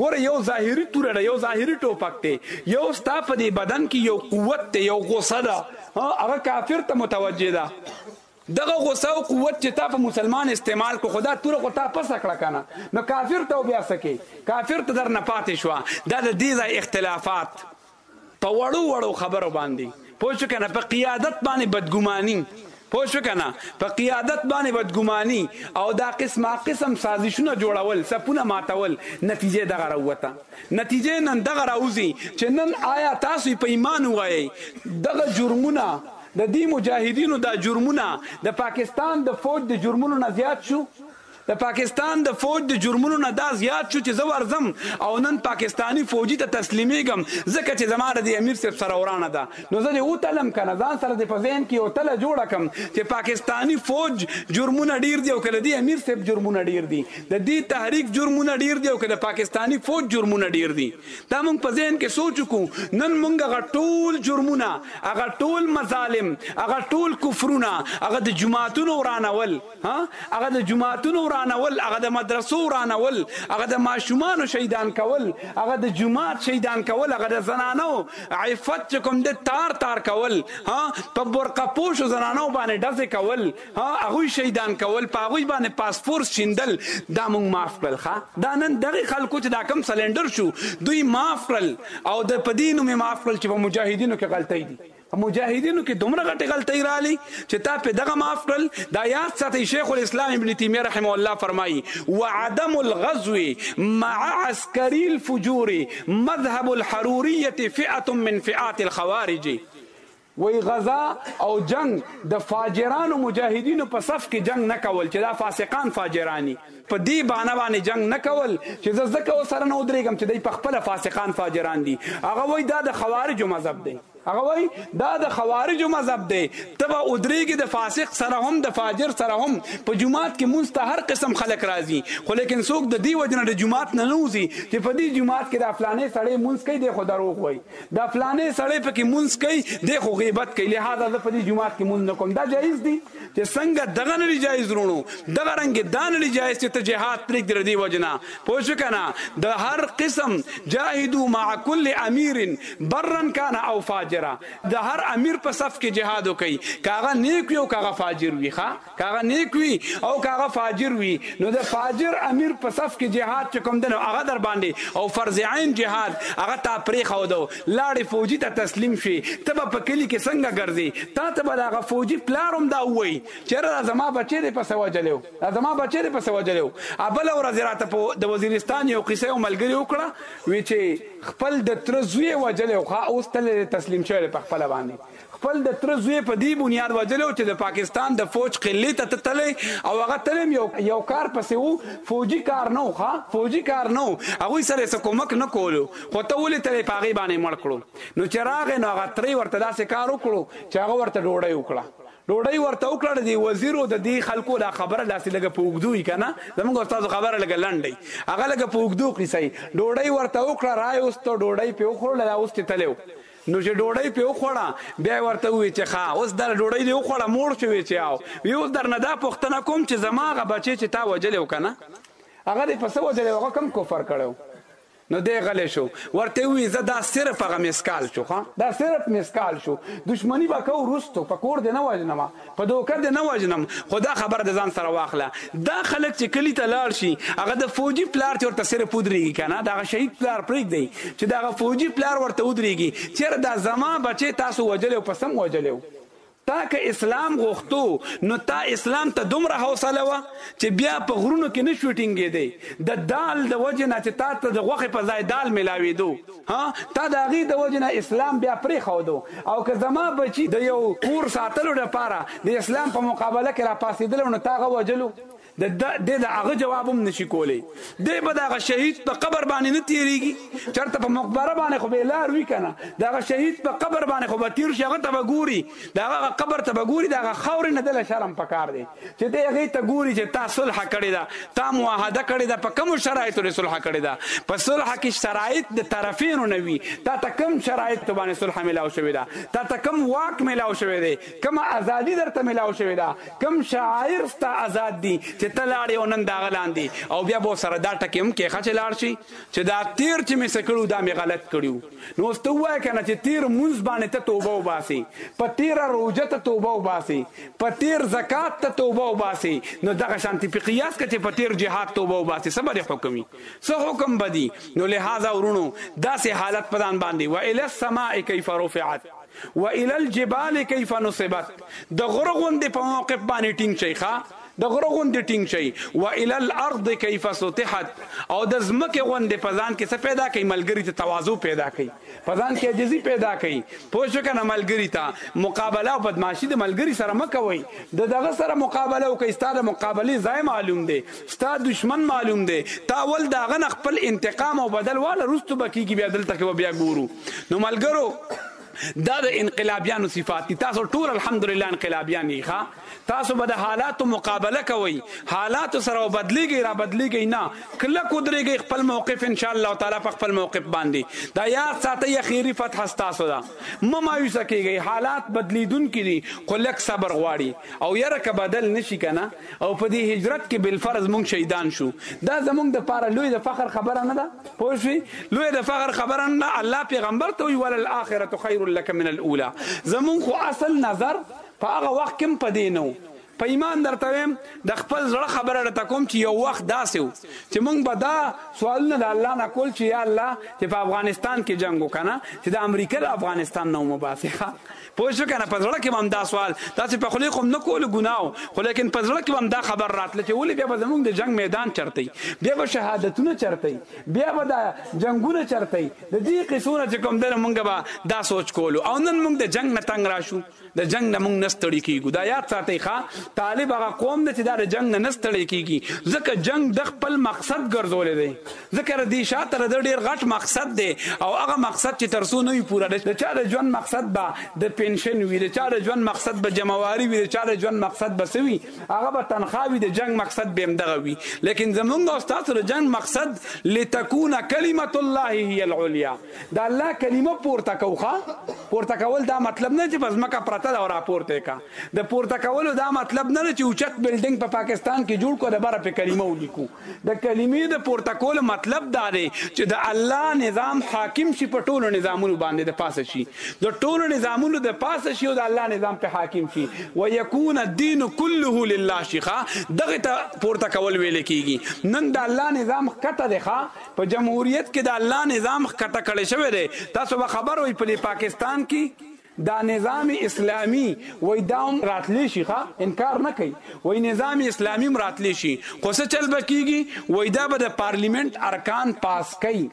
ګوره یو ظاهري توره ده یو ظاهري ټوپک دی یو ستا په دې بدن کې یو قوت دی یو غوسه ده هغه کافر ته متوجه ده دغه غوسه او قوت چې تا په مسلمان استعمال کو خدا تور خو تا پس کړه کنه نو کافر ته بیا سکه کافر ته در نه پاتې شو دا د دې ځای اختلافات په وړو وړو خبرو باندې پوه شو کنه په قیادت باندې بدګماني پوه شو کنه په قیادت باندې بدګماني او دا قسمه قسم سازشونه جوړول سپونه ماتول نتیجه دغه راوته نتیجه نن دغه راوځي چې نن آیا تاسو په ایمان وایي دغه جرمونه د دې مجاهدینو دا جرمونه د پاکستان د فوج د جرمونو نه زیات شو د پاکستان د فوج د جرمونو نه دا زیات شو چې زه ورځم او نن پاکستاني فوجي ته تسلیمیږم ځکه چې زما د دې امیر صیب سره ورانه ده نو زه دې وتلم کنه ځان سره دې په ذهن کې یو تله جوړه کړم چې پاکستاني فوج جرمونه ډیر دي او که د دې امیر صیب جرمونه ډیر دي د دې تحریک جرمونه ډیر دي او که د پاکستاني فوج جرمونه ډیر دي دا مونږ په ذهن کې سوچ وکړو نن مونږ هغه ټول جرمونه هغه ټول مظالم هغه ټول کفرونه هغه د جماعتونو ورانول ها هغه د جماعتونو ورانول هغه د مدرسو ورانول هغه د ماشومانو شهیدان کول هغه د جماعت شهیدان کول هغه د زنانو عفت چې کوم د تار تار کول ها په برقه پوشو زنانو باندې ډزې کول ها هغه شهیدان کول په هغه باندې پاسپور شیندل دا مونږ معاف کړل ښا دا نن دغه خلکو چې دا کم سلندر شو دوی معاف کړل او د پدینو می معاف کړل چې په مجاهدینو کې غلطۍ دي په مجاهدینو کې دومره غټې غلطۍ رالی چې تا په دغه معاف کړل دا یاد ساتئ شیخ الاسلام ابن تیمیه رحمه الله فرمایي وعدم الغزو مع عسکري الفجور مذهب الحروریه فئه من فئات الخوارج وی غزا او جنگ د فاجرانو مجاهدینو په صف کې جنگ نه کول چې دا فاسقان فاجرانی په دې بانه باندې جنگ نه کول چې زه زکه سره نه ودرېږم چې دوی په خپل فاسقان فاجران دي هغه وای دا د خوارجو مذهب دی هغه وایی دا د خوارجو مذهب دی ته به ودریږی د فاسق سره هم د فاجر سره هم په جومات کې مونځ ته هر قسم خلک راځی خو لیکن څوک د دی وجې نه د جومات نه نه وځی چې په دی جومات کې دا فلانی سړی مونځ کوي دی خو دروغ وایی دا فلانی سړی پکې مونځ کوي دی خو غیبت کوي لهذا زه په دی جومات کې مونځ نه کوم دا جایز دی چې څنګه دغه نه جایز ورونو دغه رنګ دا نه جایز چې ته جهاد پرېږ در دی وجنا پوه شو کنه د هر قسم جاهدو مع كل امیر برن کان او فاجرا د هر امیر په صف کې جهاد وکي کاغه نیک وي او کاغه فاجر وي ښا کاغه نیک وي او کاغه فاجر وي نو د فاجر امیر په صف کې جهاد چې کوم دنو هغه در باندې او فرض عین جهاد هغه تا پرې خو دو لاړې فوجي ته تسلیم شوې ته به په کلي کې څنګه ګرځې تا ته به د هغه فوجي پلار هم دا ووایي چې یاره دا زما بچی دی پسه وژلی و دا زما بچی دی پسه وژلی و بله ورځ یې راته په د وزیرستان یو قصه یو ملګري وکړه وی چې خپل د تره زوی یې وژلی و ښه اوس تللی دی تسلیم شوی دی په خپله باندې خپل د تره زوی په دی بنیاد وژلی وو چه د پاکستان د فوج قلی ته تلی او هغه تل هم یو کار پسی وو فوجی کار نه وو ښه فوجی کار نه وو هغوی سره یې څه کومک نه کولو خو ته ولی تلی په هغی باندی مړ کړو نو چه راغی نو هغه تره ورته داسی کار وکړو چه هغه ورته ډوډی وکړه ډوډی ورته وکړه د دی وزیر او د دی خلکو دا خبره داسی لږه په اوږدو وی کنه زموږ استاد خبره لږه لنډه وی هغه لږه په اوږدو قصه ډوډی ورته وکړه رای اوسته ډوډی په وخوړله دا اوس چه تلی وو نو چې ډوډۍ پې وخوړه بیا یې ورته وویل چې ښه اوس دا ډوډۍ دې وخوړه موړ شوې چې او وی اوس درنه دا پوښتنه کوم چې زما هغه بچی چې تا وژلی و که نه هغه دې په څه وژلی هغه کوم کفر کړی نو دی غلی شو ورته وی زه دا صرف هغه مسکال شو ښه دا صرف مسکال شو دشمنی به کوو وروستو په کور دې نه وژنم په دوکه دې نه وژنم خو دا خبره د ځان سره واخله دا خلک چې کلی ته لاړ شي هغه د فوجي پلار چې ورته صرف ودرېږي که نه د هغه شهید پلار پرېږدئ چې د هغه فوجي پلار ورته ودرېږي چېرې دا زما بچی تاسو وژلی او په سم وژلی تا که اسلام غوښتو نو تا اسلام ته دومره حوصله وه چې بیا په غرونو کې نه شوټینګېدی د دال د وجې نه چې تا ته د غوښې په ځای دال ملاوېدو ها تا د هغې د وجې نه اسلام بیا پرېښودو او که زما بچي د یو کور ساتلو لپاره د اسلام په مقابله کې راپاڅېدلو نو تا هغه وژلو؟ د دې د هغه جواب هم نه شي کولی. دی به د هغه شهید په قبر باندې نه تېرېږي، چېرته په مقبره باندې خو به یې لار وي که نه؟ د هغه شهید په قبر باندې خو به تېر شي، هغه ته به ګوري، د هغه قبر ته به ګوري، د هغه خاورې نه ده له شرم په کار دی. چې دی هغه ته ګوري چې تا صلح کړی دا تا معاهده کړی دا په کوم شرایطو لري صلح کړی دا په صلح کې شرایط د طرفینو نه وي تا ته کوم شرایط ته باندې صلح ملاو شوی دا تا ته کوم واک ملاو شوی دی کوم ازادي درته ملاو شوی دا کوم شاعر ستا آزاد دي چې ته لاړې او نن دا غلاندې او بیا به سره دا ټکم کې خچ لاړ شي چې دا تیر چې مې سکړو دا مې غلط کړیو نو اوس ته ووایه کنه چې تیر مونځ باندې ته توبه وباسې په تیره روژه ته توبه وباسې په تیر زکات ته توبه وباسې نو دغه شانتي په قیاس کې چې په تیر جهاد توبه وباسې څه به حکم وي څه حکم به دي نو لهذا ورونو داسې حالت په ځان باندې و الی السماء کیف رفعت و الی الجبال کیف نصبت د غره غوندې په موقف باندې ټینګ شي ښا د غره غوندې ټینګ شئ والی الارض کیف سطحت او د ځمکې غوندې په ځان کې څه پیدا کوي ملګري ته تواضع پیدا کوي په ځان کې عجزي پیدا کوي پوه شو که نه ملګري ته مقابله او بدمعاشي د ملګري سره مه کوئ د دغه سره مقابله وکړئ ستا د مقابلې ځای معلوم دی ستا دشمن معلوم دی تا ول د هغه نه خپل انتقام او بدل واله وروسته به کېږي بیا دلته کې به بیا ګورو نو ملګرو دا د انقلابیانو صفات دي تاسو ټول الحمدلله انقلابیان یې ښا تاسو به د حالاتو مقابله کوئ حالات سره بدلیږي را بدلیږي نه کله کو درېږي خپل موقف ان شاء الله تعالی په خپل موقف باندې دا یاد ساتي اخیری فتح تاسو دا مه مایوسه کیږي حالات بدلیدون کړي خو لک صبر غواړي او یره که بدل نشي کنه او په دې هجرت کې بل فرض مونږ شهیدان شو دا زمونږ د پاره لوی د فخر خبره نه ده پوه شئ لوی د فخر خبره نه ده الله پیغمبر ته وی ول الاخره خیر لك من الاولى زمونږ خو اصل نظر په هغه وخت کې په دې نه په ایمان درته ویم د خپل زړه خبره درته کوم چې یو وخت داسې و چې مونږ به دا سوالونه د الله نه کول چې یا الله چې په افغانستان کې جنگ وکنه چې د امریکا د افغانستان نه ومباسي پوه شوې کنه په زړه کې هم دا سوال تاسو په خله کوم نه کول ګناو خو لیکن په زړه کې هم دا خبر راتله چې ولې بیا به زمونږ د جنگ میدان چرته بیا به شهادتونه چرته بیا به دا جنگونه چرته د دې قصونه چې کوم دنه مونږ به دا سوچ کولو او نن مونږ د جنگ نه تنگ راشو د جنگ نه مونږ نستړي کیږو دا یاد ساتي ښا طالب هغه قوم دی چې دا د جنگ نه نستړي کیږي ځکه جنگ د خپل مقصد ګرځولې دی ځکه د دې شاته د ده ډېر غټ مقصد دی او هغه مقصد چې تر څو نه وي پوره، د چا د ژوند مقصد به د پنشن وي، د چا د ژوند مقصد به جمع واري وي، د چا د ژوند مقصد به څه وي، هغه به تنخوا وي، د جنګ مقصد به همدغه وي. لېکن زموږ او ستاسو د جنګ مقصد لتکون کلمة الله هي العليا، د الله کلمه پورته کوو، ښه؟ پورته کول دا مطلب نه دی چې په ځمکه پرته ده او راپورته یې کړه. د پورته کولو دا مطلب نه دی چې اوچت بلډنګ په پاکستان کې جوړ کړو او د بره پرې کلمه ولیکو. د کلمې د پورته کولو مطلب دا دی چې د الله نظام حاکم شي په ټولو نظامونو باندې د پاسه شي د ټولو نظامونو د پاسه شي او د الله نظام په حاکم شي ويكون الدين كله لله شيخه دغه ته پورته کول ویل کیږي نن د الله نظام کته دی ښا په جمهوریت کې د الله نظام کته کړی شوی دی تاسو به خبر وي په پاکستان کې دا نظام اسلامی وای دا هم راتلی شي ښا انکار نه کوي وای نظام اسلامی هم راتلی شي خو څه چل بکیږي وای دا به د پارلیمنت ارکان پاس کوي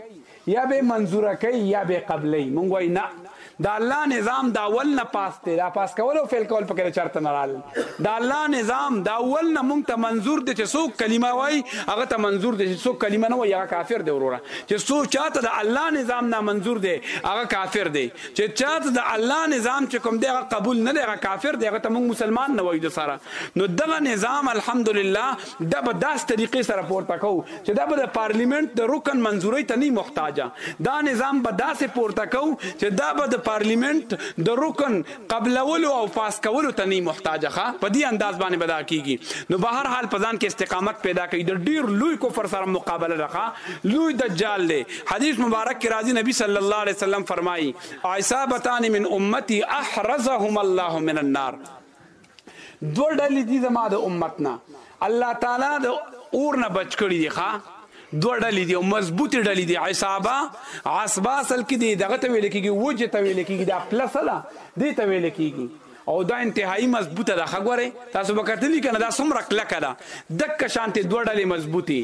یا به منظور کوي یا به قبلې مونږ وای نه دا الله نظام دا ول نه پاس دی دا پاس کول او فعل کول پکې چرته نه رال دا الله نظام دا ول نه مونږ ته منظور دي چې څوک کلمه وای هغه ته منظور دي چې څوک کلمه نه وای هغه کافر دی وروره چې څوک چاته د الله نظام نه منظور دی هغه کافر دی چه چاته د الله نظام چه کوم دی هغه قبول نه دی هغه کافر دی هغه ته موږ مسلمان نه وایو د سره نو دغه نظام الحمدلله د به داس طریقې سره پورته کوو چې دا به د پارلیمنت د رکن منظورۍ ته نه محتاجه دا نظام به داسې پورته کوو چې دا به د پارلیمنت د رکن قبلولو او پاس کولو ته نه محتاجه ښه په دې انداز باندې بدا کیږي نو به هر حال په ځان کې استقامت پیدا کوي د ډیر لوی کفر سره مقابله ده لوی دجال دی حدیث مبارک کې راځي نبی صلی الله علیه وسلم فرمایي عصابتان من امتی احرزهم الله من النار دوه ډلې دي زما د امت نه الله تعالی د اور نه بچ کړي دي ښا دوه ډلې دي او مضبوطې ډلې دي عصابه عصبه اصل کې دي دغه ته ویل کېږي وجه ته ویل کېږي دا پلس ده دې ته ویل کېږي او دا انتهایی مضبوطه ده ښه ګورئ تاسو به کتلی کنه دا څومره کلکه ده دک شانتې دوه ډلې مضبوطې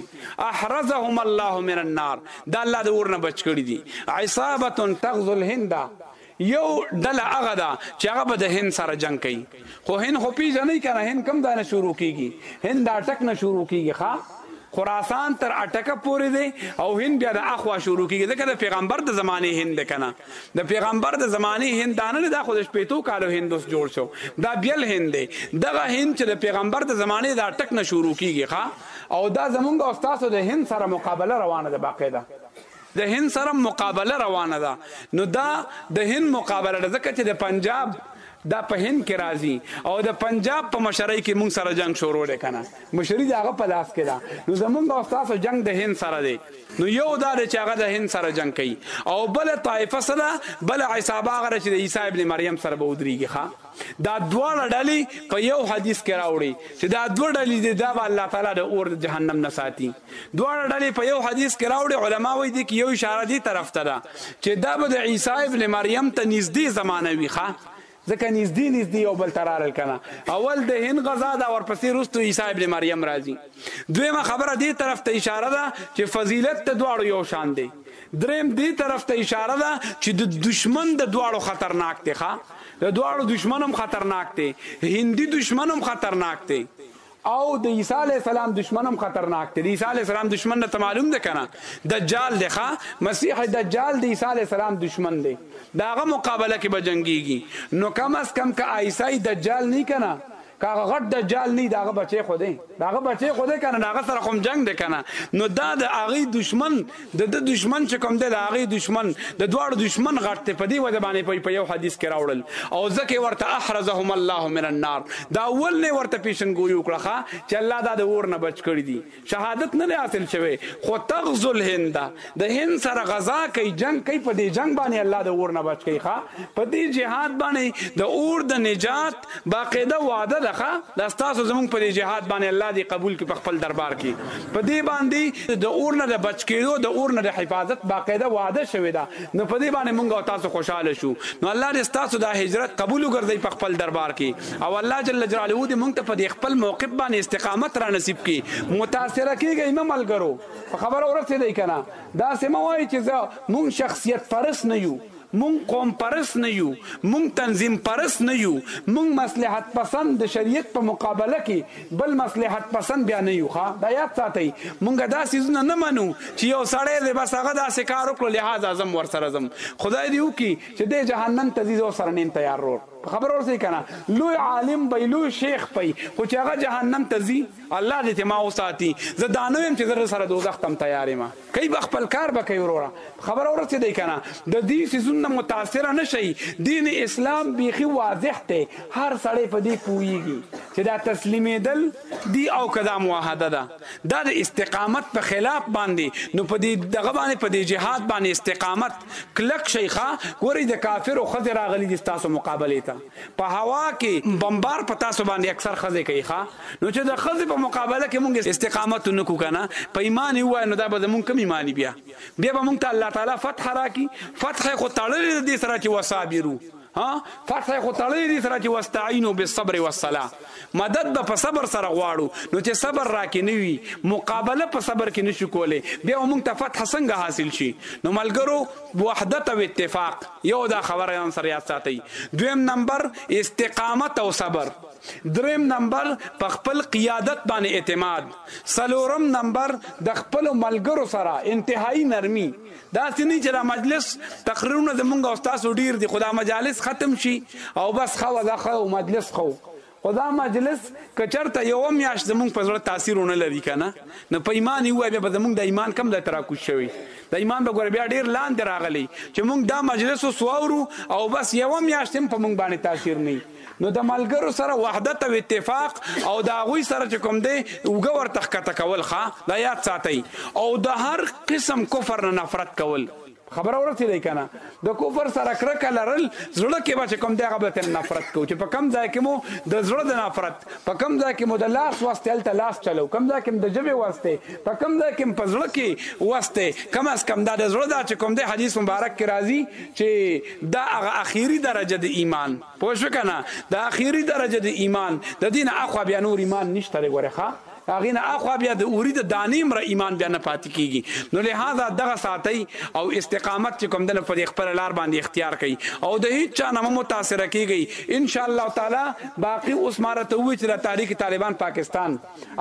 احرزهم الله من النار دا الله د اور نه بچ کړي دي عصابه تغزو الهند یو ډله هغه ده چې هغه به د هند سره جنگ کوي خو هند خو پیژنې کنه هند کم دا نه شروع کیږي هند دا ټک نه شروع کیږي ښا خراسان تر اټکه پورې دی او هند بیا د اخوا شروع کیږي ځکه د پیغمبر د زمانه هند کنه د پیغمبر د زمانه هند دانه نه دا خو د شپېتو کالو هند اوس جوړ شو دا بیل هند دی دغه هند چې د پیغمبر د زمانه دا ټک نه شروع کیږي ښا او دا زمونږ او تاسو د هند سره مقابله روانه ده باقاعده د هند سره مقابله روانه ده نو دا د هند مقابله ده ځکه چې د پنجاب دا په هند کې راځي او د پنجاب په مشرۍ کې مونږ سره جنگ شروع دی کنه مشري د هغه په لاس کې ده نو زمونږ او تاسو جنگ د هند سره دی نو یو دا دی چې هغه د هند سره جنگ کوي او بل طائفه سره بل عصابه هغه چې د عیسی ابن مریم سره به ودریږي ښا دا دواړه ډلې په یو حدیث کې راوړي چې دا دوه ډلې دي دا به الله تعالی د اور د جهنم نه ساتي دواړه ډلې په یو حدیث کې راوړي علما وایي دي کې یو اشاره دي طرف ته ده چې دا به د عیسی ابن مریم ته نږدې زمانه وي ښا ځکه نږدې نږدې یو بل ته رارل کنه اول د هند غزا دا ورپسې رستو عیسی ابن مریم راځي دویمه خبره دې طرف ته اشاره ده چې فضیلت ته دواړو یو شان دی دریم دې طرف ته اشاره ده چې د دشمن د دواړو خطرناک دی ښا د دواړو دشمنم خطرناک دی هندي دشمنم خطرناک دی او د عیسی علیه السلام دشمن هم خطرناک دی د عیسی علیه السلام دشمن نه ته معلوم ده کنه دجال دی ښا مسیح دجال د عیسی علیه السلام دشمن دی داغه مقابله کې به جنگيږي نو کم از کم که عیسی دجال نه کنه کاغه غټ دجال نه داغه بچي خو دی داغه بچي خو دی کنه داغه سره کوم جنگ دی کنه نو دا د هغه دشمن د ده دشمن چې کوم دی د هغه دشمن د دواړو دشمن غټ دی په دې وجه باندې په یو حدیث کې راوړل او ځکه ورته احرزهم الله من النار دا اول نه ورته پیشنګوي وکړه چې الله دا د اور نه بچ کړی دي شهادت نه حاصل شوی خو تغزو الهند د هند سره غزا کوي جنگ کوي په دې جنگ باندې الله د اور نه بچ کوي ښا په دې جهاد باندې د اور د نجات باقاعده وعده ده ښه دا ستاسو زمونږ په دې جهاد باندې الله دې قبول کړي په خپل دربار کې په دې باندې د اور نه د بچ کېدو د اور نه د حفاظت باقاعده وعده شوې ده نو په دې باندې مونږ او تاسو خوشاله شو نو الله دې ستاسو دا هجرت قبول وګرځي په خپل دربار کې او الله جل جلاله دې مونږ ته په دې خپل موقف باندې استقامت را نصیب کړي متاثر کیږي مې ملګرو په خبره ورسېدای کنه دا سموای چې زه مونږ شخصیت فرس نه یو مونږ قوم پرست نه یو، مونږ تنظیم پرست نه یو، مونږ مصلحت پسند د شریعت په مقابله کې بل مصلحت پسند بیا نه یو ښه دا یاد ساتئ مونږ دا څیزونه نه منو چې یو سړی دی بس هغه داسې کار وکړو لهذا زه هم ورسره ځم خدای دې وکړي چې دی جهنم ته ځي زه ورسره نیم تیار ورور په خبره ورسئ که نه لوی عالم به لوی شیخ به خو چې هغه جهنم ته ځي الله دې ترې ما وساتي زه دا نه وایم چې زه درسره دوزخ ته هم تیار یم کوي به خپل کار به کوي وروره خبره ورسېدی که نه د دې سیزون نه متاثره نه شئ دین اسلام بیخي واضح دی هر سړی په دې پوهیږي چې دا تسلیمېدل دی او که دا معاهده ده دا د استقامت په خلاف باندې نو په دې دغه باندې په دې جهاد باندې استقامت کلک شئ ښه ګورئ د کافرو ښځې راغلي دي ستاسو مقابلې ته په هوا کې بمبار په تاسو باندې اکثر خزه کوي ښا نو چې د خزه په مقابله کې مونږ استقامت نکو کنه په ایمان وای نو دا به زمونږ کم ایمان بیا بیا به مونږ ته الله تعالی فتح راکي فتح خو تړلې دې سره چې وصابرو ها فتح خو تړلې دې سره چې واستعینوا بالصبر والصلاه مدد به په صبر سره غواړو نو چې صبر راکې نه وي مقابله په صبر کې نشو کولای بیا موږ ته فتح څنګه حاصل شي نو ملګرو وحدت او اتفاق یو دا خبره ځان سره یاد ساتي دویم نمبر استقامت او صبر دریم نمبر په خپل قیادت باندې اعتماد سلورم نمبر د خپل ملګرو سره انتهایی نرمي دا سنی چې دا مجلس تقریرونه زمونږ او تاسو ډیر دي خدا مجالس ختم شي او بس خو دا خو مجلس خو خو دا مجلس کچرته یو میاش زمونږ په زړه تاثیر ونه لري کنه نو په ایمان یو بیا به زمونږ د ایمان کم ځای ترا کوش شوی د ایمان به ګور بیا ډیر لاندې راغلی چې مونږ دا مجلس وسوورو او بس یو میاش تم په مونږ باندې تاثیر نه نو د ملګرو سره وحدت او اتفاق او د هغوی سره چې کوم دی اوږه ورته ښکته کول ښه دا یاد ساتئ او د هر قسم کفر نه نفرت کول خبره ورته دی کنه د کفر سره کرکه لرل زړه کې به چې کوم دی هغه به تر نفرت کو چې په کم ځای کې مو د زړه د نفرت په کم ځای کې مو د لاس واسطه هلته لاس چلو کم ځای کې د ژبې واسطه په کم ځای کې په زړه کې واسطه کم از کم دا د زړه دا چې کوم دی حدیث مبارک کې راځي چې دا هغه اخیری درجه د ایمان پوه شو کنه دا اخیری درجه د ایمان د دین اخوا بیا نور ایمان نشته دی ګوره ښا هغه نه اخوا بیا د اوری د دانې مر ایمان بیا نه پاتې کیږي نو لہذا دغه ساتي او استقامت چې کوم دنه پر خپل لار باندې اختیار کړي او د هیڅ چا نه متاثر کیږي ان شاء الله تعالی باقی اوس ماره ته وی چې د تاریخ طالبان پاکستان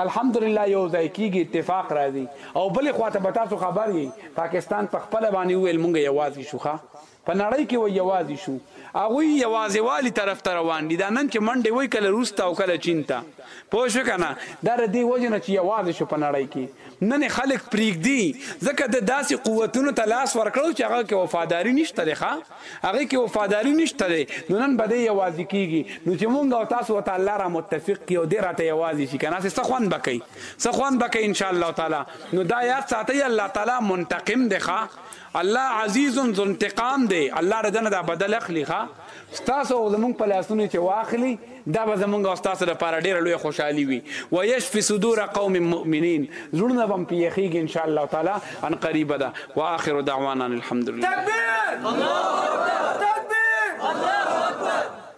الحمدلله یو ځای کیږي اتفاق راځي او بل خواته به تاسو خبر یي پاکستان په خپل باندې ویل مونږ یوازې شوخه په نړۍ کې وای یوازې شو. هغوی یوازیوالي طرف ته روان دي دا نن چې منډې وهي کله روس ته او کله چین ته پوه شوې کنه دا د دې وجې نه چې یوازې شو په نړۍ کې نن یې خلک پریږدي ځکه ده داسې قوتونو ته لاس ورکړو چې هغه کې وفاداري نشته دی ښه هغه کې وفاداري نشته دی نو نن به دی یوازې کیږي نو چې مونږ او تاسو ته الله را متفق کی او دی راته یوازې شي کنه څه خوند به کوي څه خوند به کوي ان شاء الله تعالی نو دا یاد ساتي الله تعالی منتقم دی ښه الله عزیز ذوانتقام دی الله د دنه دا بدل اخلي ښا ستاسو او زمونږ په لاسونو چې واخلي دا به زمونږ او ستاسو لپاره ډیره لوی خوشحالي وي و یشفي صدور قوم مؤمنین زړونه به پیخیږي ان شاء الله تعالی ان قریب ده واخر دعوانا الحمدلله تکبیر الله اکبر تکبیر الله اکبر